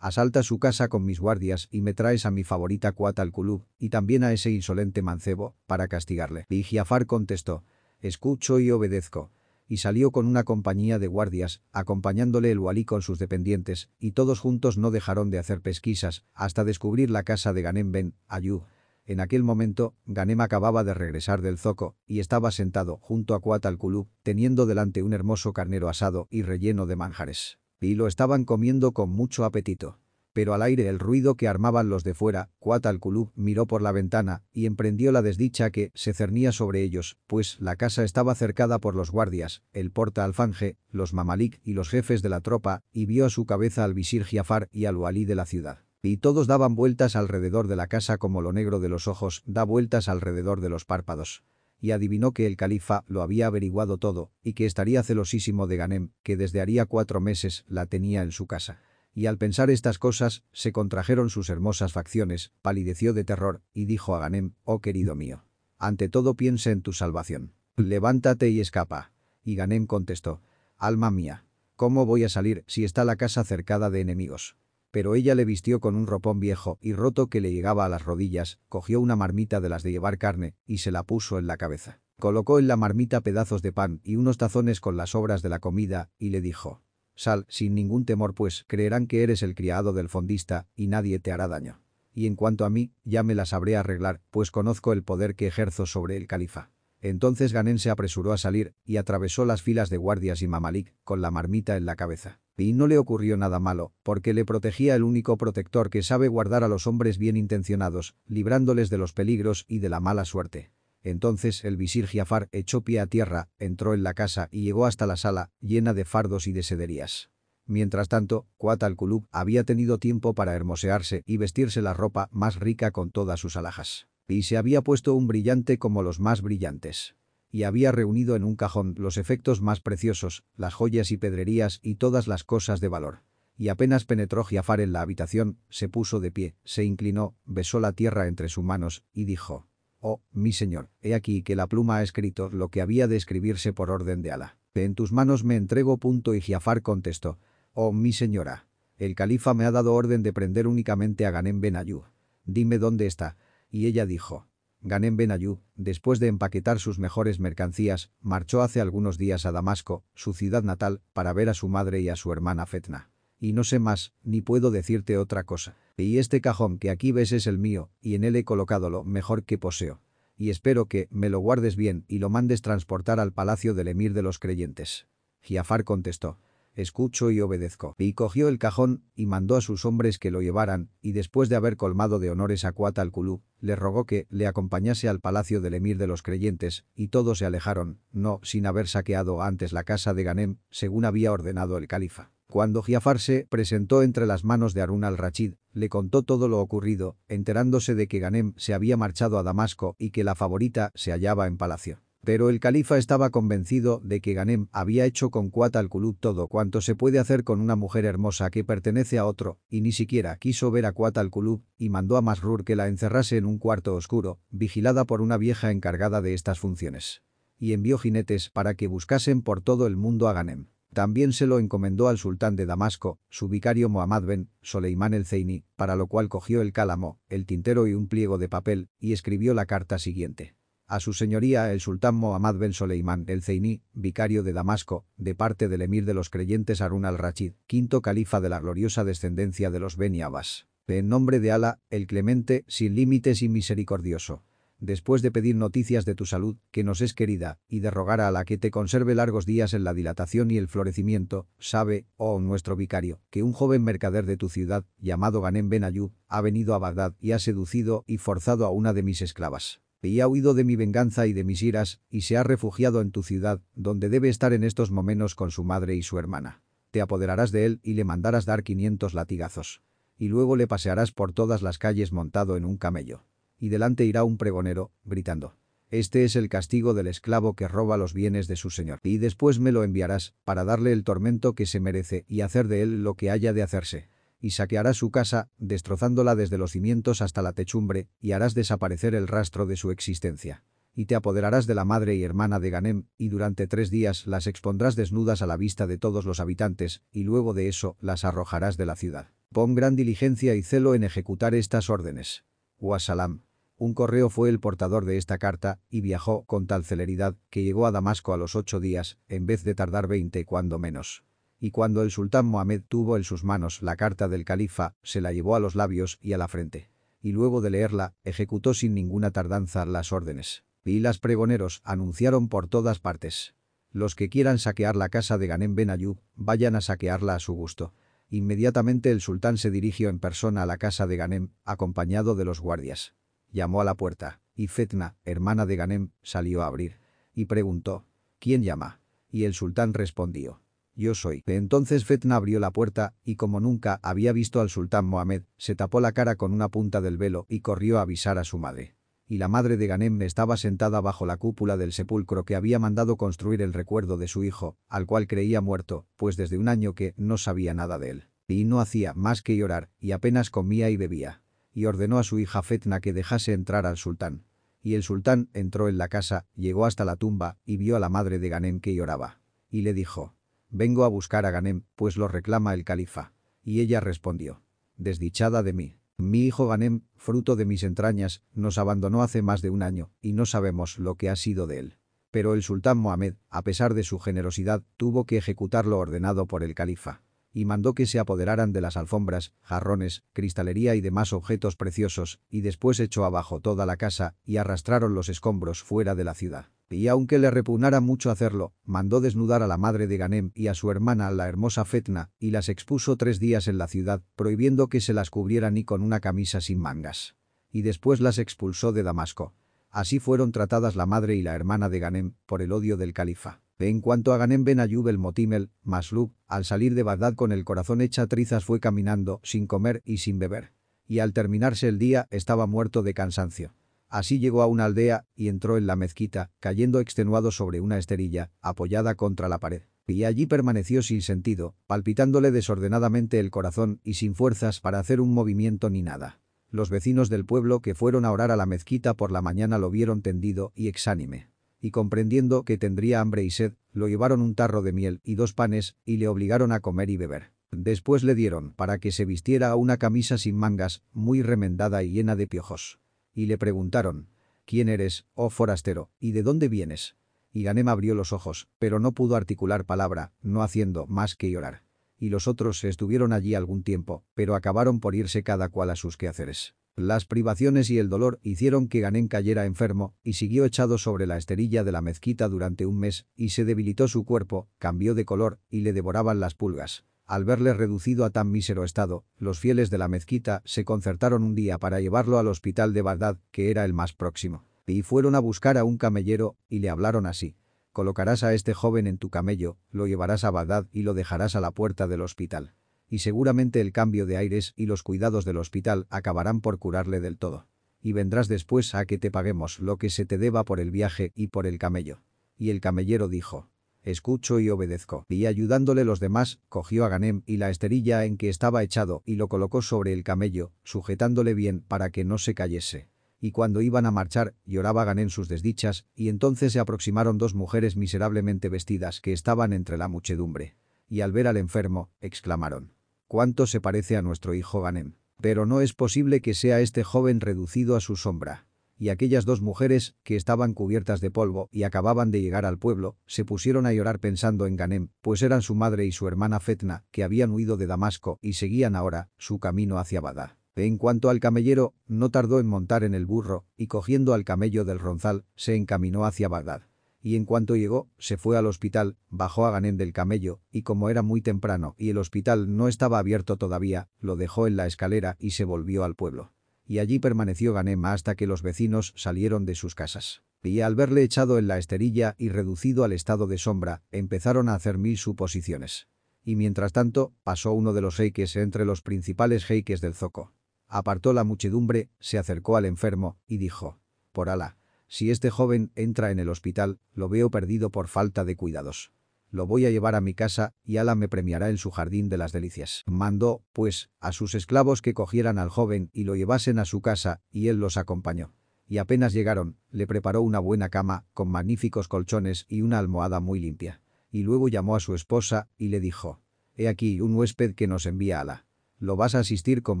Asalta su casa con mis guardias y me traes a mi favorita Kuat al-Kulub y también a ese insolente mancebo, para castigarle». Y Giafar contestó, Escucho y obedezco. Y salió con una compañía de guardias, acompañándole el walí con sus dependientes, y todos juntos no dejaron de hacer pesquisas, hasta descubrir la casa de Ganem Ben Ayú. En aquel momento, Ganem acababa de regresar del zoco, y estaba sentado junto a Kuat al-Kulub, teniendo delante un hermoso carnero asado y relleno de manjares. Y lo estaban comiendo con mucho apetito pero al aire el ruido que armaban los de fuera, Kuat al-Kulub miró por la ventana y emprendió la desdicha que se cernía sobre ellos, pues la casa estaba cercada por los guardias, el porta alfanje, los mamalik y los jefes de la tropa, y vio a su cabeza al visir Giafar y al walí de la ciudad. Y todos daban vueltas alrededor de la casa como lo negro de los ojos da vueltas alrededor de los párpados y adivinó que el califa lo había averiguado todo y que estaría celosísimo de Ganem, que desde haría cuatro meses la tenía en su casa y al pensar estas cosas, se contrajeron sus hermosas facciones, palideció de terror, y dijo a Ganem, oh querido mío, ante todo piense en tu salvación. Levántate y escapa. Y Ganem contestó, alma mía, ¿cómo voy a salir si está la casa cercada de enemigos? Pero ella le vistió con un ropón viejo y roto que le llegaba a las rodillas, cogió una marmita de las de llevar carne y se la puso en la cabeza. Colocó en la marmita pedazos de pan y unos tazones con las sobras de la comida y le dijo, Sal, sin ningún temor pues, creerán que eres el criado del fondista y nadie te hará daño. Y en cuanto a mí, ya me la sabré arreglar, pues conozco el poder que ejerzo sobre el califa. Entonces Ganén se apresuró a salir y atravesó las filas de guardias y mamalik con la marmita en la cabeza. Y no le ocurrió nada malo, porque le protegía el único protector que sabe guardar a los hombres bien intencionados, librándoles de los peligros y de la mala suerte. Entonces el visir Giafar echó pie a tierra, entró en la casa y llegó hasta la sala, llena de fardos y de sederías. Mientras tanto, Kuat al-Kulub había tenido tiempo para hermosearse y vestirse la ropa más rica con todas sus alhajas. Y se había puesto un brillante como los más brillantes. Y había reunido en un cajón los efectos más preciosos, las joyas y pedrerías y todas las cosas de valor. Y apenas penetró Giafar en la habitación, se puso de pie, se inclinó, besó la tierra entre sus manos y dijo, Oh, mi señor, he aquí que la pluma ha escrito lo que había de escribirse por orden de Alá. En tus manos me entrego. Punto y Giafar contestó. Oh, mi señora. El califa me ha dado orden de prender únicamente a Ganem Ben Ayú. Dime dónde está. Y ella dijo. Ganem Ben Ayú, después de empaquetar sus mejores mercancías, marchó hace algunos días a Damasco, su ciudad natal, para ver a su madre y a su hermana Fetna. Y no sé más, ni puedo decirte otra cosa. Y este cajón que aquí ves es el mío, y en él he colocado lo mejor que poseo. Y espero que me lo guardes bien y lo mandes transportar al palacio del emir de los creyentes. Giafar contestó. Escucho y obedezco. Y cogió el cajón y mandó a sus hombres que lo llevaran, y después de haber colmado de honores a Kuat al-Kulub, le rogó que le acompañase al palacio del emir de los creyentes, y todos se alejaron, no sin haber saqueado antes la casa de Ganem, según había ordenado el califa. Cuando Giafar se presentó entre las manos de Harun al-Rachid, le contó todo lo ocurrido, enterándose de que Ganem se había marchado a Damasco y que la favorita se hallaba en palacio. Pero el califa estaba convencido de que Ganem había hecho con Kuat al-Kulub todo cuanto se puede hacer con una mujer hermosa que pertenece a otro, y ni siquiera quiso ver a Kuat al-Kulub, y mandó a Masrur que la encerrase en un cuarto oscuro, vigilada por una vieja encargada de estas funciones. Y envió jinetes para que buscasen por todo el mundo a Ganem. También se lo encomendó al sultán de Damasco, su vicario Mohammad ben Soleimán el Zeini, para lo cual cogió el cálamo, el tintero y un pliego de papel, y escribió la carta siguiente. A su señoría el sultán Mohammad ben Soleimán el Zeini, vicario de Damasco, de parte del emir de los creyentes Harun al-Rachid, quinto califa de la gloriosa descendencia de los Beni Abbas. En nombre de Alá, el clemente, sin límites y misericordioso después de pedir noticias de tu salud, que nos es querida, y de rogar a la que te conserve largos días en la dilatación y el florecimiento, sabe, oh nuestro vicario, que un joven mercader de tu ciudad, llamado Ganem Ben Ayub, ha venido a Bagdad y ha seducido y forzado a una de mis esclavas. Y ha huido de mi venganza y de mis iras, y se ha refugiado en tu ciudad, donde debe estar en estos momentos con su madre y su hermana. Te apoderarás de él y le mandarás dar quinientos latigazos. Y luego le pasearás por todas las calles montado en un camello y delante irá un pregonero, gritando. Este es el castigo del esclavo que roba los bienes de su señor. Y después me lo enviarás, para darle el tormento que se merece y hacer de él lo que haya de hacerse. Y saquearás su casa, destrozándola desde los cimientos hasta la techumbre, y harás desaparecer el rastro de su existencia. Y te apoderarás de la madre y hermana de Ganem, y durante tres días las expondrás desnudas a la vista de todos los habitantes, y luego de eso las arrojarás de la ciudad. Pon gran diligencia y celo en ejecutar estas órdenes. Wasalam. Un correo fue el portador de esta carta y viajó con tal celeridad que llegó a Damasco a los ocho días, en vez de tardar veinte cuando menos. Y cuando el sultán Mohamed tuvo en sus manos la carta del califa, se la llevó a los labios y a la frente. Y luego de leerla, ejecutó sin ninguna tardanza las órdenes. Y las pregoneros anunciaron por todas partes. Los que quieran saquear la casa de Ganem Ben Ayub, vayan a saquearla a su gusto. Inmediatamente el sultán se dirigió en persona a la casa de Ganem, acompañado de los guardias llamó a la puerta, y Fetna, hermana de Ganem, salió a abrir. Y preguntó, ¿quién llama? Y el sultán respondió, yo soy. Entonces Fetna abrió la puerta, y como nunca había visto al sultán Mohamed, se tapó la cara con una punta del velo y corrió a avisar a su madre. Y la madre de Ganem estaba sentada bajo la cúpula del sepulcro que había mandado construir el recuerdo de su hijo, al cual creía muerto, pues desde un año que no sabía nada de él. Y no hacía más que llorar, y apenas comía y bebía y ordenó a su hija Fetna que dejase entrar al sultán. Y el sultán entró en la casa, llegó hasta la tumba y vio a la madre de Ganem que lloraba. Y le dijo, «Vengo a buscar a Ganem, pues lo reclama el califa». Y ella respondió, «Desdichada de mí. Mi hijo Ganem, fruto de mis entrañas, nos abandonó hace más de un año, y no sabemos lo que ha sido de él». Pero el sultán Mohamed, a pesar de su generosidad, tuvo que ejecutar lo ordenado por el califa y mandó que se apoderaran de las alfombras, jarrones, cristalería y demás objetos preciosos, y después echó abajo toda la casa y arrastraron los escombros fuera de la ciudad. Y aunque le repugnara mucho hacerlo, mandó desnudar a la madre de Ganem y a su hermana la hermosa Fetna, y las expuso tres días en la ciudad, prohibiendo que se las cubrieran ni con una camisa sin mangas. Y después las expulsó de Damasco. Así fueron tratadas la madre y la hermana de Ganem, por el odio del califa. En cuanto a Ganem Ben Ayub el Motimel, Maslub, al salir de Bagdad con el corazón hecha trizas fue caminando, sin comer y sin beber. Y al terminarse el día estaba muerto de cansancio. Así llegó a una aldea y entró en la mezquita, cayendo extenuado sobre una esterilla, apoyada contra la pared. Y allí permaneció sin sentido, palpitándole desordenadamente el corazón y sin fuerzas para hacer un movimiento ni nada. Los vecinos del pueblo que fueron a orar a la mezquita por la mañana lo vieron tendido y exánime y comprendiendo que tendría hambre y sed, lo llevaron un tarro de miel y dos panes y le obligaron a comer y beber. Después le dieron para que se vistiera una camisa sin mangas, muy remendada y llena de piojos. Y le preguntaron, ¿quién eres, oh forastero, y de dónde vienes? Y Ganem abrió los ojos, pero no pudo articular palabra, no haciendo más que llorar. Y los otros estuvieron allí algún tiempo, pero acabaron por irse cada cual a sus quehaceres. Las privaciones y el dolor hicieron que Ganem cayera enfermo y siguió echado sobre la esterilla de la mezquita durante un mes y se debilitó su cuerpo, cambió de color y le devoraban las pulgas. Al verle reducido a tan mísero estado, los fieles de la mezquita se concertaron un día para llevarlo al hospital de Bagdad, que era el más próximo. Y fueron a buscar a un camellero y le hablaron así. Colocarás a este joven en tu camello, lo llevarás a Bagdad y lo dejarás a la puerta del hospital y seguramente el cambio de aires y los cuidados del hospital acabarán por curarle del todo. Y vendrás después a que te paguemos lo que se te deba por el viaje y por el camello. Y el camellero dijo, escucho y obedezco. Y ayudándole los demás, cogió a Ganem y la esterilla en que estaba echado y lo colocó sobre el camello, sujetándole bien para que no se cayese. Y cuando iban a marchar, lloraba Ganem sus desdichas, y entonces se aproximaron dos mujeres miserablemente vestidas que estaban entre la muchedumbre. Y al ver al enfermo, exclamaron, cuánto se parece a nuestro hijo Ganem. Pero no es posible que sea este joven reducido a su sombra. Y aquellas dos mujeres, que estaban cubiertas de polvo y acababan de llegar al pueblo, se pusieron a llorar pensando en Ganem, pues eran su madre y su hermana Fetna, que habían huido de Damasco y seguían ahora su camino hacia Badá. En cuanto al camellero, no tardó en montar en el burro, y cogiendo al camello del ronzal, se encaminó hacia Bagdad y en cuanto llegó, se fue al hospital, bajó a Ganem del camello, y como era muy temprano y el hospital no estaba abierto todavía, lo dejó en la escalera y se volvió al pueblo. Y allí permaneció Ganem hasta que los vecinos salieron de sus casas. Y al verle echado en la esterilla y reducido al estado de sombra, empezaron a hacer mil suposiciones. Y mientras tanto, pasó uno de los jeiques entre los principales jeiques del zoco. Apartó la muchedumbre, se acercó al enfermo y dijo, «Por Alá, Si este joven entra en el hospital, lo veo perdido por falta de cuidados. Lo voy a llevar a mi casa y Ala me premiará en su jardín de las delicias. Mandó, pues, a sus esclavos que cogieran al joven y lo llevasen a su casa, y él los acompañó. Y apenas llegaron, le preparó una buena cama, con magníficos colchones y una almohada muy limpia. Y luego llamó a su esposa y le dijo, «He aquí un huésped que nos envía Ala. Lo vas a asistir con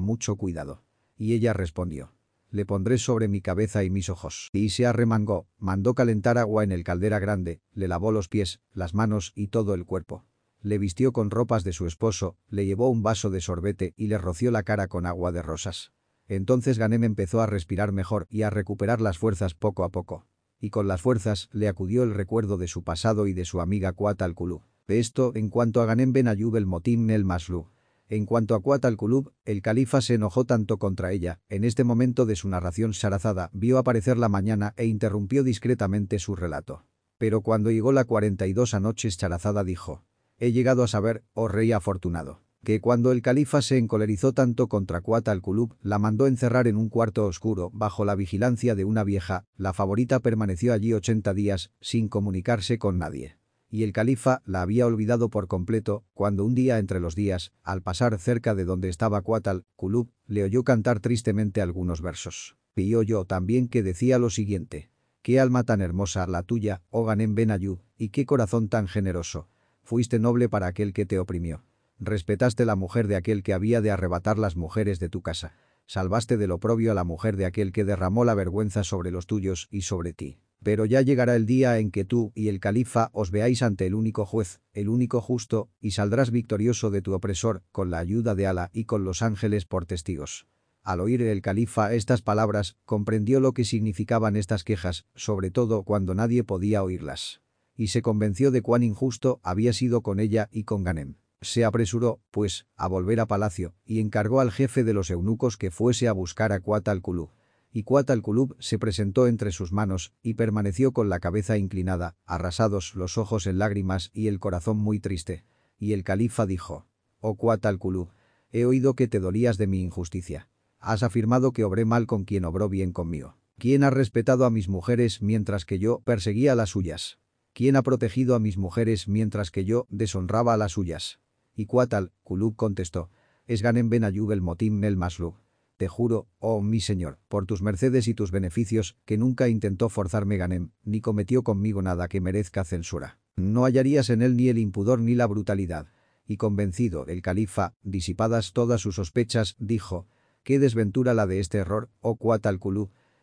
mucho cuidado». Y ella respondió, le pondré sobre mi cabeza y mis ojos. Y se arremangó, mandó calentar agua en el caldera grande, le lavó los pies, las manos y todo el cuerpo. Le vistió con ropas de su esposo, le llevó un vaso de sorbete y le roció la cara con agua de rosas. Entonces Ganem empezó a respirar mejor y a recuperar las fuerzas poco a poco. Y con las fuerzas le acudió el recuerdo de su pasado y de su amiga Kuat al-Kulu. De esto, en cuanto a Ganem ben Ayub el motín el Maslu, en cuanto a Kuat al-Kulub, el califa se enojó tanto contra ella. En este momento de su narración Sarazada vio aparecer la mañana e interrumpió discretamente su relato. Pero cuando llegó la 42 anoches Charazada dijo, «He llegado a saber, oh rey afortunado, que cuando el califa se encolerizó tanto contra Kuat al-Kulub, la mandó encerrar en un cuarto oscuro bajo la vigilancia de una vieja, la favorita permaneció allí 80 días, sin comunicarse con nadie y el califa la había olvidado por completo cuando un día entre los días, al pasar cerca de donde estaba Kuatal, Kulub, le oyó cantar tristemente algunos versos. Y oyó también que decía lo siguiente. Qué alma tan hermosa la tuya, oh Ganem Ben Ayub, y qué corazón tan generoso. Fuiste noble para aquel que te oprimió. Respetaste la mujer de aquel que había de arrebatar las mujeres de tu casa. Salvaste del oprobio a la mujer de aquel que derramó la vergüenza sobre los tuyos y sobre ti. Pero ya llegará el día en que tú y el califa os veáis ante el único juez, el único justo, y saldrás victorioso de tu opresor, con la ayuda de Alá y con los ángeles por testigos. Al oír el califa estas palabras, comprendió lo que significaban estas quejas, sobre todo cuando nadie podía oírlas. Y se convenció de cuán injusto había sido con ella y con Ganem. Se apresuró, pues, a volver a palacio, y encargó al jefe de los eunucos que fuese a buscar a Kuat al-Kulub y al-Kulub se presentó entre sus manos y permaneció con la cabeza inclinada, arrasados los ojos en lágrimas y el corazón muy triste. Y el califa dijo, «Oh Kuat al-Kulub, he oído que te dolías de mi injusticia. Has afirmado que obré mal con quien obró bien conmigo. ¿Quién ha respetado a mis mujeres mientras que yo perseguía a las suyas? ¿Quién ha protegido a mis mujeres mientras que yo deshonraba a las suyas?» Y Kuat al-Kulub contestó, «Es Ganem ben Ayub el motim el Maslu. Te juro, oh mi señor, por tus mercedes y tus beneficios, que nunca intentó forzarme Ganem, ni cometió conmigo nada que merezca censura. No hallarías en él ni el impudor ni la brutalidad. Y convencido, el califa, disipadas todas sus sospechas, dijo, «Qué desventura la de este error, oh Kuat al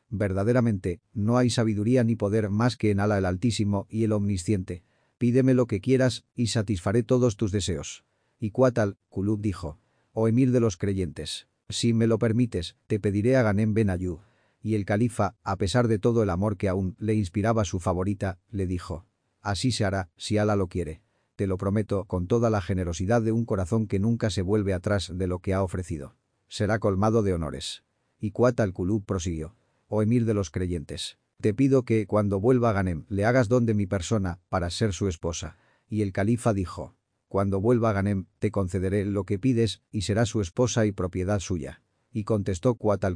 Verdaderamente, no hay sabiduría ni poder más que en Ala el Altísimo y el Omnisciente. Pídeme lo que quieras y satisfaré todos tus deseos». Y Kuat al dijo, «Oh emir de los creyentes, si me lo permites, te pediré a Ganem Ben Ayub. Y el califa, a pesar de todo el amor que aún le inspiraba su favorita, le dijo, así se hará, si Ala lo quiere. Te lo prometo con toda la generosidad de un corazón que nunca se vuelve atrás de lo que ha ofrecido. Será colmado de honores. Y Kuat al-Kulub prosiguió. Oh emir de los creyentes. Te pido que, cuando vuelva Ganem, le hagas don de mi persona, para ser su esposa. Y el califa dijo, cuando vuelva Ganem, te concederé lo que pides y será su esposa y propiedad suya. Y contestó Kuat al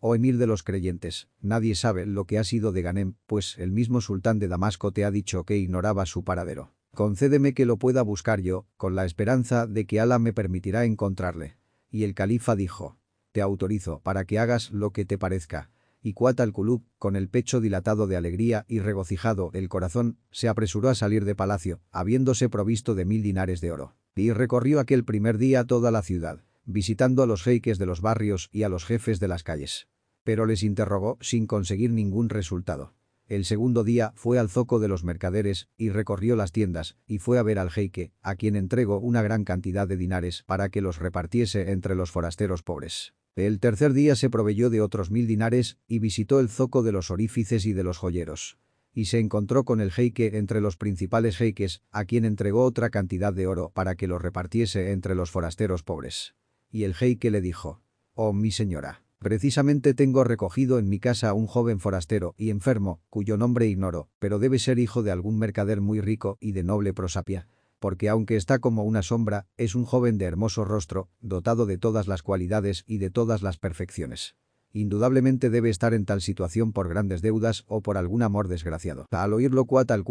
oh emir de los creyentes, nadie sabe lo que ha sido de Ganem, pues el mismo sultán de Damasco te ha dicho que ignoraba su paradero. Concédeme que lo pueda buscar yo, con la esperanza de que Alá me permitirá encontrarle. Y el califa dijo, te autorizo para que hagas lo que te parezca y Kuat al-Kulub, con el pecho dilatado de alegría y regocijado el corazón, se apresuró a salir de palacio, habiéndose provisto de mil dinares de oro. Y recorrió aquel primer día toda la ciudad, visitando a los jeiques de los barrios y a los jefes de las calles. Pero les interrogó sin conseguir ningún resultado. El segundo día fue al zoco de los mercaderes y recorrió las tiendas y fue a ver al jeique, a quien entregó una gran cantidad de dinares para que los repartiese entre los forasteros pobres. El tercer día se proveyó de otros mil dinares y visitó el zoco de los orífices y de los joyeros. Y se encontró con el jeique entre los principales jeiques, a quien entregó otra cantidad de oro para que lo repartiese entre los forasteros pobres. Y el jeique le dijo, «Oh, mi señora, precisamente tengo recogido en mi casa a un joven forastero y enfermo, cuyo nombre ignoro, pero debe ser hijo de algún mercader muy rico y de noble prosapia porque aunque está como una sombra, es un joven de hermoso rostro, dotado de todas las cualidades y de todas las perfecciones. Indudablemente debe estar en tal situación por grandes deudas o por algún amor desgraciado. Al oírlo Kuat al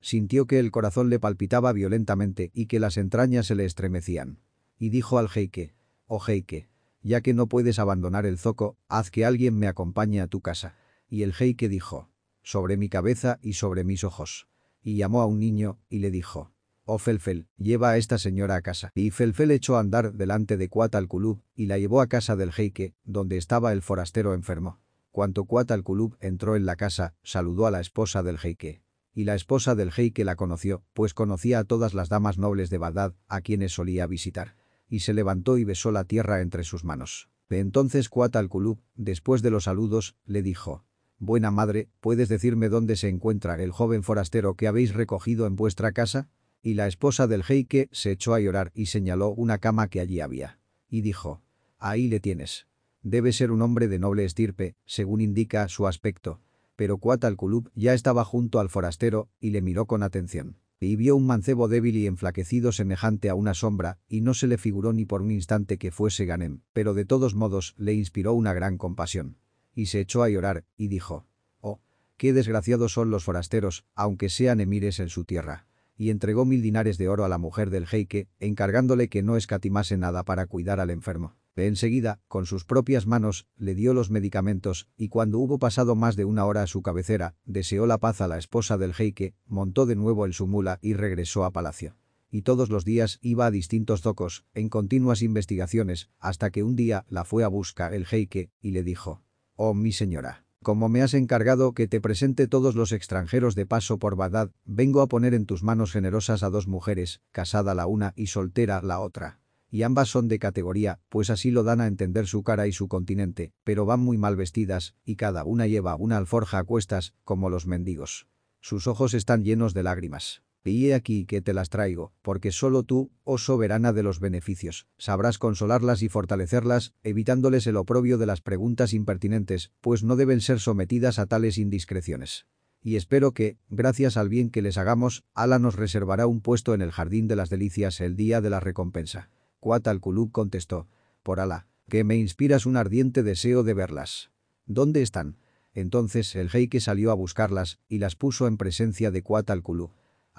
sintió que el corazón le palpitaba violentamente y que las entrañas se le estremecían. Y dijo al jeique, oh jeique, ya que no puedes abandonar el zoco, haz que alguien me acompañe a tu casa. Y el jeique dijo, sobre mi cabeza y sobre mis ojos. Y llamó a un niño y le dijo, Oh Felfel, lleva a esta señora a casa. Y Felfel echó a andar delante de Kuat al-Kulub y la llevó a casa del jeique, donde estaba el forastero enfermo. Cuando Kuat al-Kulub entró en la casa, saludó a la esposa del jeique. Y la esposa del jeique la conoció, pues conocía a todas las damas nobles de Bagdad, a quienes solía visitar. Y se levantó y besó la tierra entre sus manos. De entonces Kuat al-Kulub, después de los saludos, le dijo, Buena madre, ¿puedes decirme dónde se encuentra el joven forastero que habéis recogido en vuestra casa? Y la esposa del jeique se echó a llorar y señaló una cama que allí había. Y dijo, ahí le tienes. Debe ser un hombre de noble estirpe, según indica su aspecto. Pero Kuat al-Kulub ya estaba junto al forastero y le miró con atención. Y vio un mancebo débil y enflaquecido semejante a una sombra, y no se le figuró ni por un instante que fuese Ganem, pero de todos modos le inspiró una gran compasión. Y se echó a llorar, y dijo, «Oh, qué desgraciados son los forasteros, aunque sean emires en su tierra» y entregó mil dinares de oro a la mujer del jeique, encargándole que no escatimase nada para cuidar al enfermo. Enseguida, con sus propias manos, le dio los medicamentos, y cuando hubo pasado más de una hora a su cabecera, deseó la paz a la esposa del jeique, montó de nuevo en su mula y regresó a palacio. Y todos los días iba a distintos zocos, en continuas investigaciones, hasta que un día la fue a buscar el jeique, y le dijo, «Oh, mi señora». Como me has encargado que te presente todos los extranjeros de paso por Bagdad, vengo a poner en tus manos generosas a dos mujeres, casada la una y soltera la otra. Y ambas son de categoría, pues así lo dan a entender su cara y su continente, pero van muy mal vestidas, y cada una lleva una alforja a cuestas, como los mendigos. Sus ojos están llenos de lágrimas. Y aquí que te las traigo, porque solo tú, oh soberana de los beneficios, sabrás consolarlas y fortalecerlas, evitándoles el oprobio de las preguntas impertinentes, pues no deben ser sometidas a tales indiscreciones. Y espero que, gracias al bien que les hagamos, Ala nos reservará un puesto en el jardín de las delicias el día de la recompensa. Kuat al-Kulub contestó, por Ala, que me inspiras un ardiente deseo de verlas. ¿Dónde están? Entonces el jeique salió a buscarlas y las puso en presencia de Kuat al-Kulub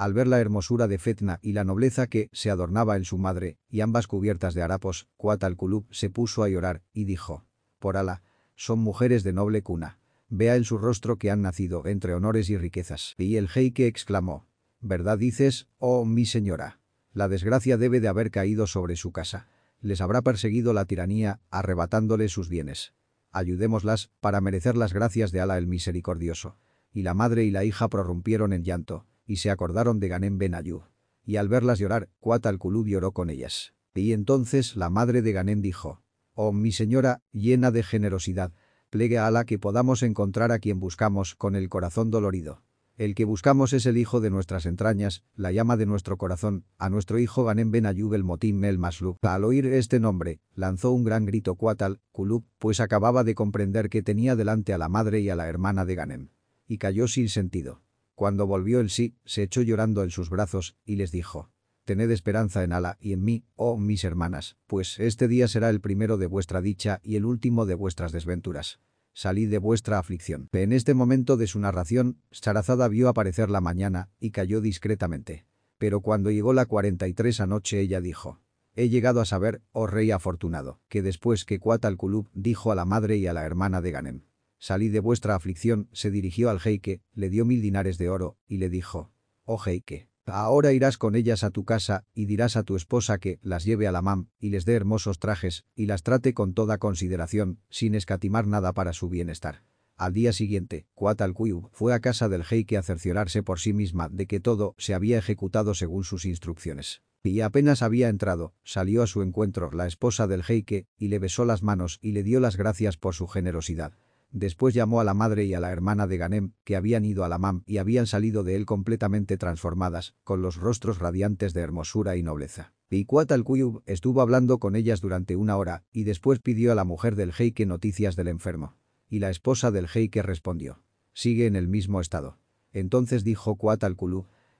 al ver la hermosura de Fetna y la nobleza que se adornaba en su madre, y ambas cubiertas de harapos, Kuat al-Kulub se puso a llorar y dijo, «Por Alá, son mujeres de noble cuna. Vea en su rostro que han nacido entre honores y riquezas». Y el jeique exclamó, «¿Verdad dices, oh mi señora? La desgracia debe de haber caído sobre su casa. Les habrá perseguido la tiranía, arrebatándole sus bienes. Ayudémoslas para merecer las gracias de Alá el misericordioso». Y la madre y la hija prorrumpieron en llanto y se acordaron de Ganem Ben Ayub. Y al verlas llorar, Kuat al-Kulub lloró con ellas. Y entonces la madre de Ganem dijo, «Oh mi señora, llena de generosidad, plegue a Alá que podamos encontrar a quien buscamos con el corazón dolorido. El que buscamos es el hijo de nuestras entrañas, la llama de nuestro corazón, a nuestro hijo Ganem Ben Ayub el Motim el Maslub. Al oír este nombre, lanzó un gran grito Kuat al-Kulub, pues acababa de comprender que tenía delante a la madre y a la hermana de Ganem. Y cayó sin sentido. Cuando volvió el sí, se echó llorando en sus brazos y les dijo, Tened esperanza en Ala y en mí, oh mis hermanas, pues este día será el primero de vuestra dicha y el último de vuestras desventuras. Salid de vuestra aflicción. En este momento de su narración, Sarazada vio aparecer la mañana y cayó discretamente. Pero cuando llegó la 43 anoche ella dijo, He llegado a saber, oh rey afortunado, que después que Kuat al-Kulub dijo a la madre y a la hermana de Ganem, Salí de vuestra aflicción, se dirigió al jeique, le dio mil dinares de oro, y le dijo, oh jeique, ahora irás con ellas a tu casa, y dirás a tu esposa que las lleve a la mam, y les dé hermosos trajes, y las trate con toda consideración, sin escatimar nada para su bienestar. Al día siguiente, Kuat al fue a casa del jeique a cerciorarse por sí misma de que todo se había ejecutado según sus instrucciones. Y apenas había entrado, salió a su encuentro la esposa del jeique, y le besó las manos y le dio las gracias por su generosidad. Después llamó a la madre y a la hermana de Ganem, que habían ido a la mam y habían salido de él completamente transformadas, con los rostros radiantes de hermosura y nobleza. Y Kuat al estuvo hablando con ellas durante una hora, y después pidió a la mujer del jeique noticias del enfermo. Y la esposa del jeique respondió. Sigue en el mismo estado. Entonces dijo Kuat al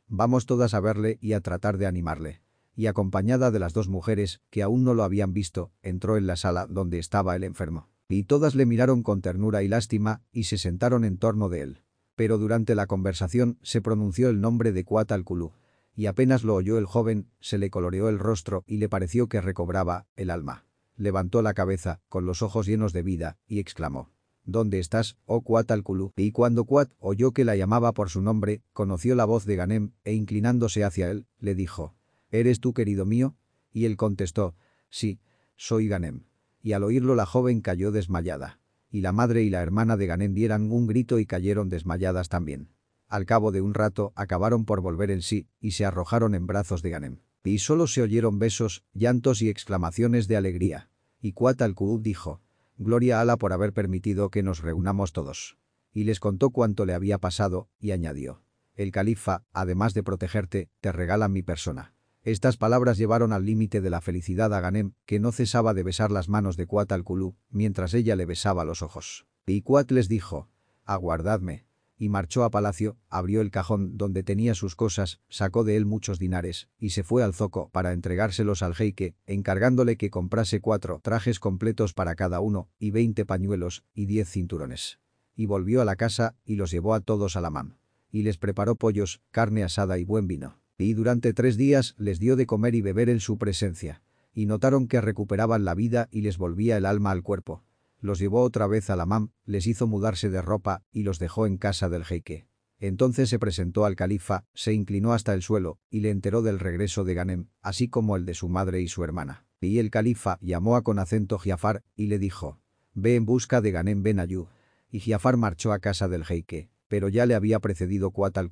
vamos todas a verle y a tratar de animarle. Y acompañada de las dos mujeres, que aún no lo habían visto, entró en la sala donde estaba el enfermo. Y todas le miraron con ternura y lástima, y se sentaron en torno de él. Pero durante la conversación se pronunció el nombre de Kuat al-Kulú. Y apenas lo oyó el joven, se le coloreó el rostro y le pareció que recobraba el alma. Levantó la cabeza, con los ojos llenos de vida, y exclamó. ¿Dónde estás, oh Kuat al-Kulú? Y cuando Kuat oyó que la llamaba por su nombre, conoció la voz de Ganem, e inclinándose hacia él, le dijo. ¿Eres tú querido mío? Y él contestó. Sí, soy Ganem. Y al oírlo la joven cayó desmayada. Y la madre y la hermana de Ganem dieran un grito y cayeron desmayadas también. Al cabo de un rato acabaron por volver en sí y se arrojaron en brazos de Ganem. Y solo se oyeron besos, llantos y exclamaciones de alegría. Y Kuat al dijo, Gloria a Alá por haber permitido que nos reunamos todos. Y les contó cuánto le había pasado, y añadió. El califa, además de protegerte, te regala mi persona. Estas palabras llevaron al límite de la felicidad a Ganem, que no cesaba de besar las manos de Kuat al mientras ella le besaba los ojos. Y Kuat les dijo, aguardadme. Y marchó a palacio, abrió el cajón donde tenía sus cosas, sacó de él muchos dinares, y se fue al zoco para entregárselos al jeique, encargándole que comprase cuatro trajes completos para cada uno, y veinte pañuelos, y diez cinturones. Y volvió a la casa, y los llevó a todos a la mam. Y les preparó pollos, carne asada y buen vino. Y durante tres días les dio de comer y beber en su presencia. Y notaron que recuperaban la vida y les volvía el alma al cuerpo los llevó otra vez a la mam, les hizo mudarse de ropa y los dejó en casa del jeique. Entonces se presentó al califa, se inclinó hasta el suelo y le enteró del regreso de Ganem, así como el de su madre y su hermana. Y el califa llamó a con acento Giafar y le dijo, «Ve en busca de Ganem Ben Ayú». Y Giafar marchó a casa del jeique, pero ya le había precedido Kuat al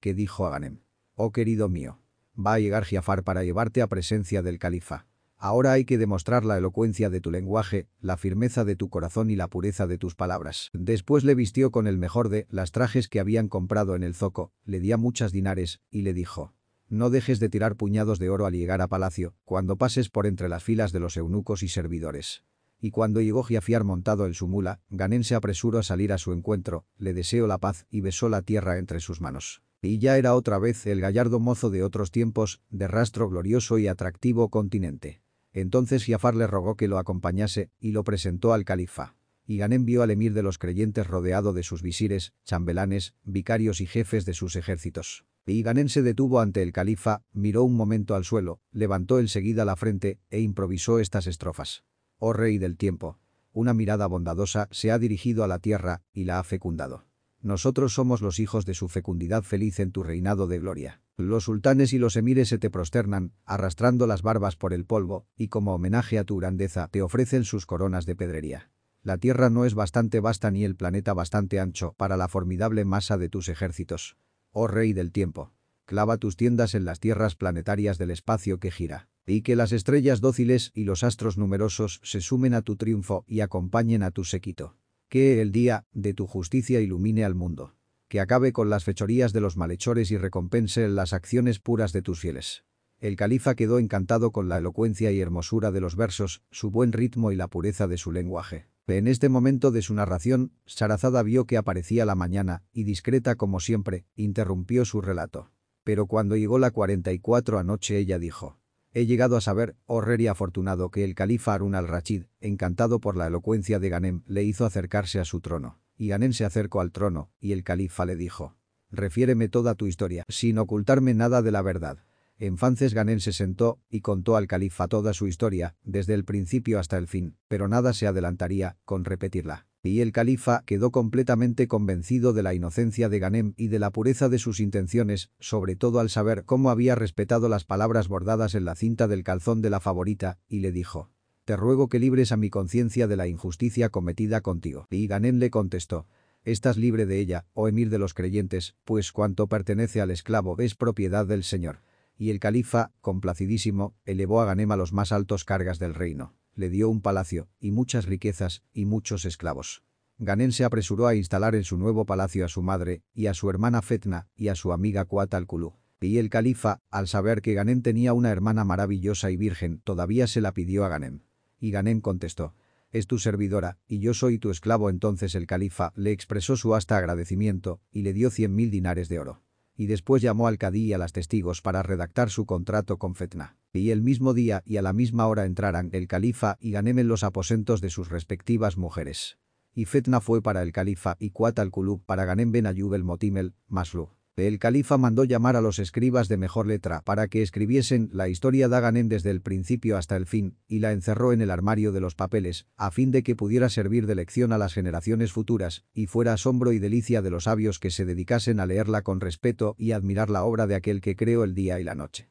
que dijo a Ganem, «Oh querido mío, va a llegar Giafar para llevarte a presencia del califa». Ahora hay que demostrar la elocuencia de tu lenguaje, la firmeza de tu corazón y la pureza de tus palabras. Después le vistió con el mejor de las trajes que habían comprado en el zoco, le dio muchas dinares, y le dijo, no dejes de tirar puñados de oro al llegar a palacio, cuando pases por entre las filas de los eunucos y servidores. Y cuando llegó Giafiar montado en su mula, Ganén se apresuró a salir a su encuentro, le deseó la paz y besó la tierra entre sus manos. Y ya era otra vez el gallardo mozo de otros tiempos, de rastro glorioso y atractivo continente. Entonces Jafar le rogó que lo acompañase y lo presentó al califa. Y Ganem vio al emir de los creyentes rodeado de sus visires, chambelanes, vicarios y jefes de sus ejércitos. Y Ganem se detuvo ante el califa, miró un momento al suelo, levantó enseguida la frente e improvisó estas estrofas. Oh rey del tiempo, una mirada bondadosa se ha dirigido a la tierra y la ha fecundado. Nosotros somos los hijos de su fecundidad feliz en tu reinado de gloria. Los sultanes y los emires se te prosternan, arrastrando las barbas por el polvo, y como homenaje a tu grandeza te ofrecen sus coronas de pedrería. La tierra no es bastante vasta ni el planeta bastante ancho para la formidable masa de tus ejércitos. Oh rey del tiempo, clava tus tiendas en las tierras planetarias del espacio que gira, y que las estrellas dóciles y los astros numerosos se sumen a tu triunfo y acompañen a tu séquito. Que el día de tu justicia ilumine al mundo que acabe con las fechorías de los malhechores y recompense las acciones puras de tus fieles. El califa quedó encantado con la elocuencia y hermosura de los versos, su buen ritmo y la pureza de su lenguaje. En este momento de su narración, Sarazada vio que aparecía la mañana, y discreta como siempre, interrumpió su relato. Pero cuando llegó la 44 anoche ella dijo, He llegado a saber, oh rey afortunado, que el califa Harun al-Rachid, encantado por la elocuencia de Ganem, le hizo acercarse a su trono. Y Ganem se acercó al trono, y el califa le dijo, «Refiéreme toda tu historia, sin ocultarme nada de la verdad». Enfances Ganem se sentó y contó al califa toda su historia, desde el principio hasta el fin, pero nada se adelantaría con repetirla. Y el califa quedó completamente convencido de la inocencia de Ganem y de la pureza de sus intenciones, sobre todo al saber cómo había respetado las palabras bordadas en la cinta del calzón de la favorita, y le dijo, te ruego que libres a mi conciencia de la injusticia cometida contigo. Y Ganem le contestó, estás libre de ella, oh emir de los creyentes, pues cuanto pertenece al esclavo es propiedad del Señor. Y el califa, complacidísimo, elevó a Ganem a los más altos cargas del reino. Le dio un palacio, y muchas riquezas, y muchos esclavos. Ganem se apresuró a instalar en su nuevo palacio a su madre, y a su hermana Fetna, y a su amiga Kuat al-Kulu. Y el califa, al saber que Ganem tenía una hermana maravillosa y virgen, todavía se la pidió a Ganem. Y Ganem contestó, es tu servidora, y yo soy tu esclavo. Entonces el califa le expresó su hasta agradecimiento y le dio cien mil dinares de oro. Y después llamó al cadí y a las testigos para redactar su contrato con Fetna. Y el mismo día y a la misma hora entraran el califa y Ganem en los aposentos de sus respectivas mujeres. Y Fetna fue para el califa y Kuat al-Kulub para Ganem ben Ayub el Motimel, Maslu. El califa mandó llamar a los escribas de mejor letra para que escribiesen la historia de Aganem desde el principio hasta el fin y la encerró en el armario de los papeles, a fin de que pudiera servir de lección a las generaciones futuras y fuera asombro y delicia de los sabios que se dedicasen a leerla con respeto y admirar la obra de aquel que creó el día y la noche.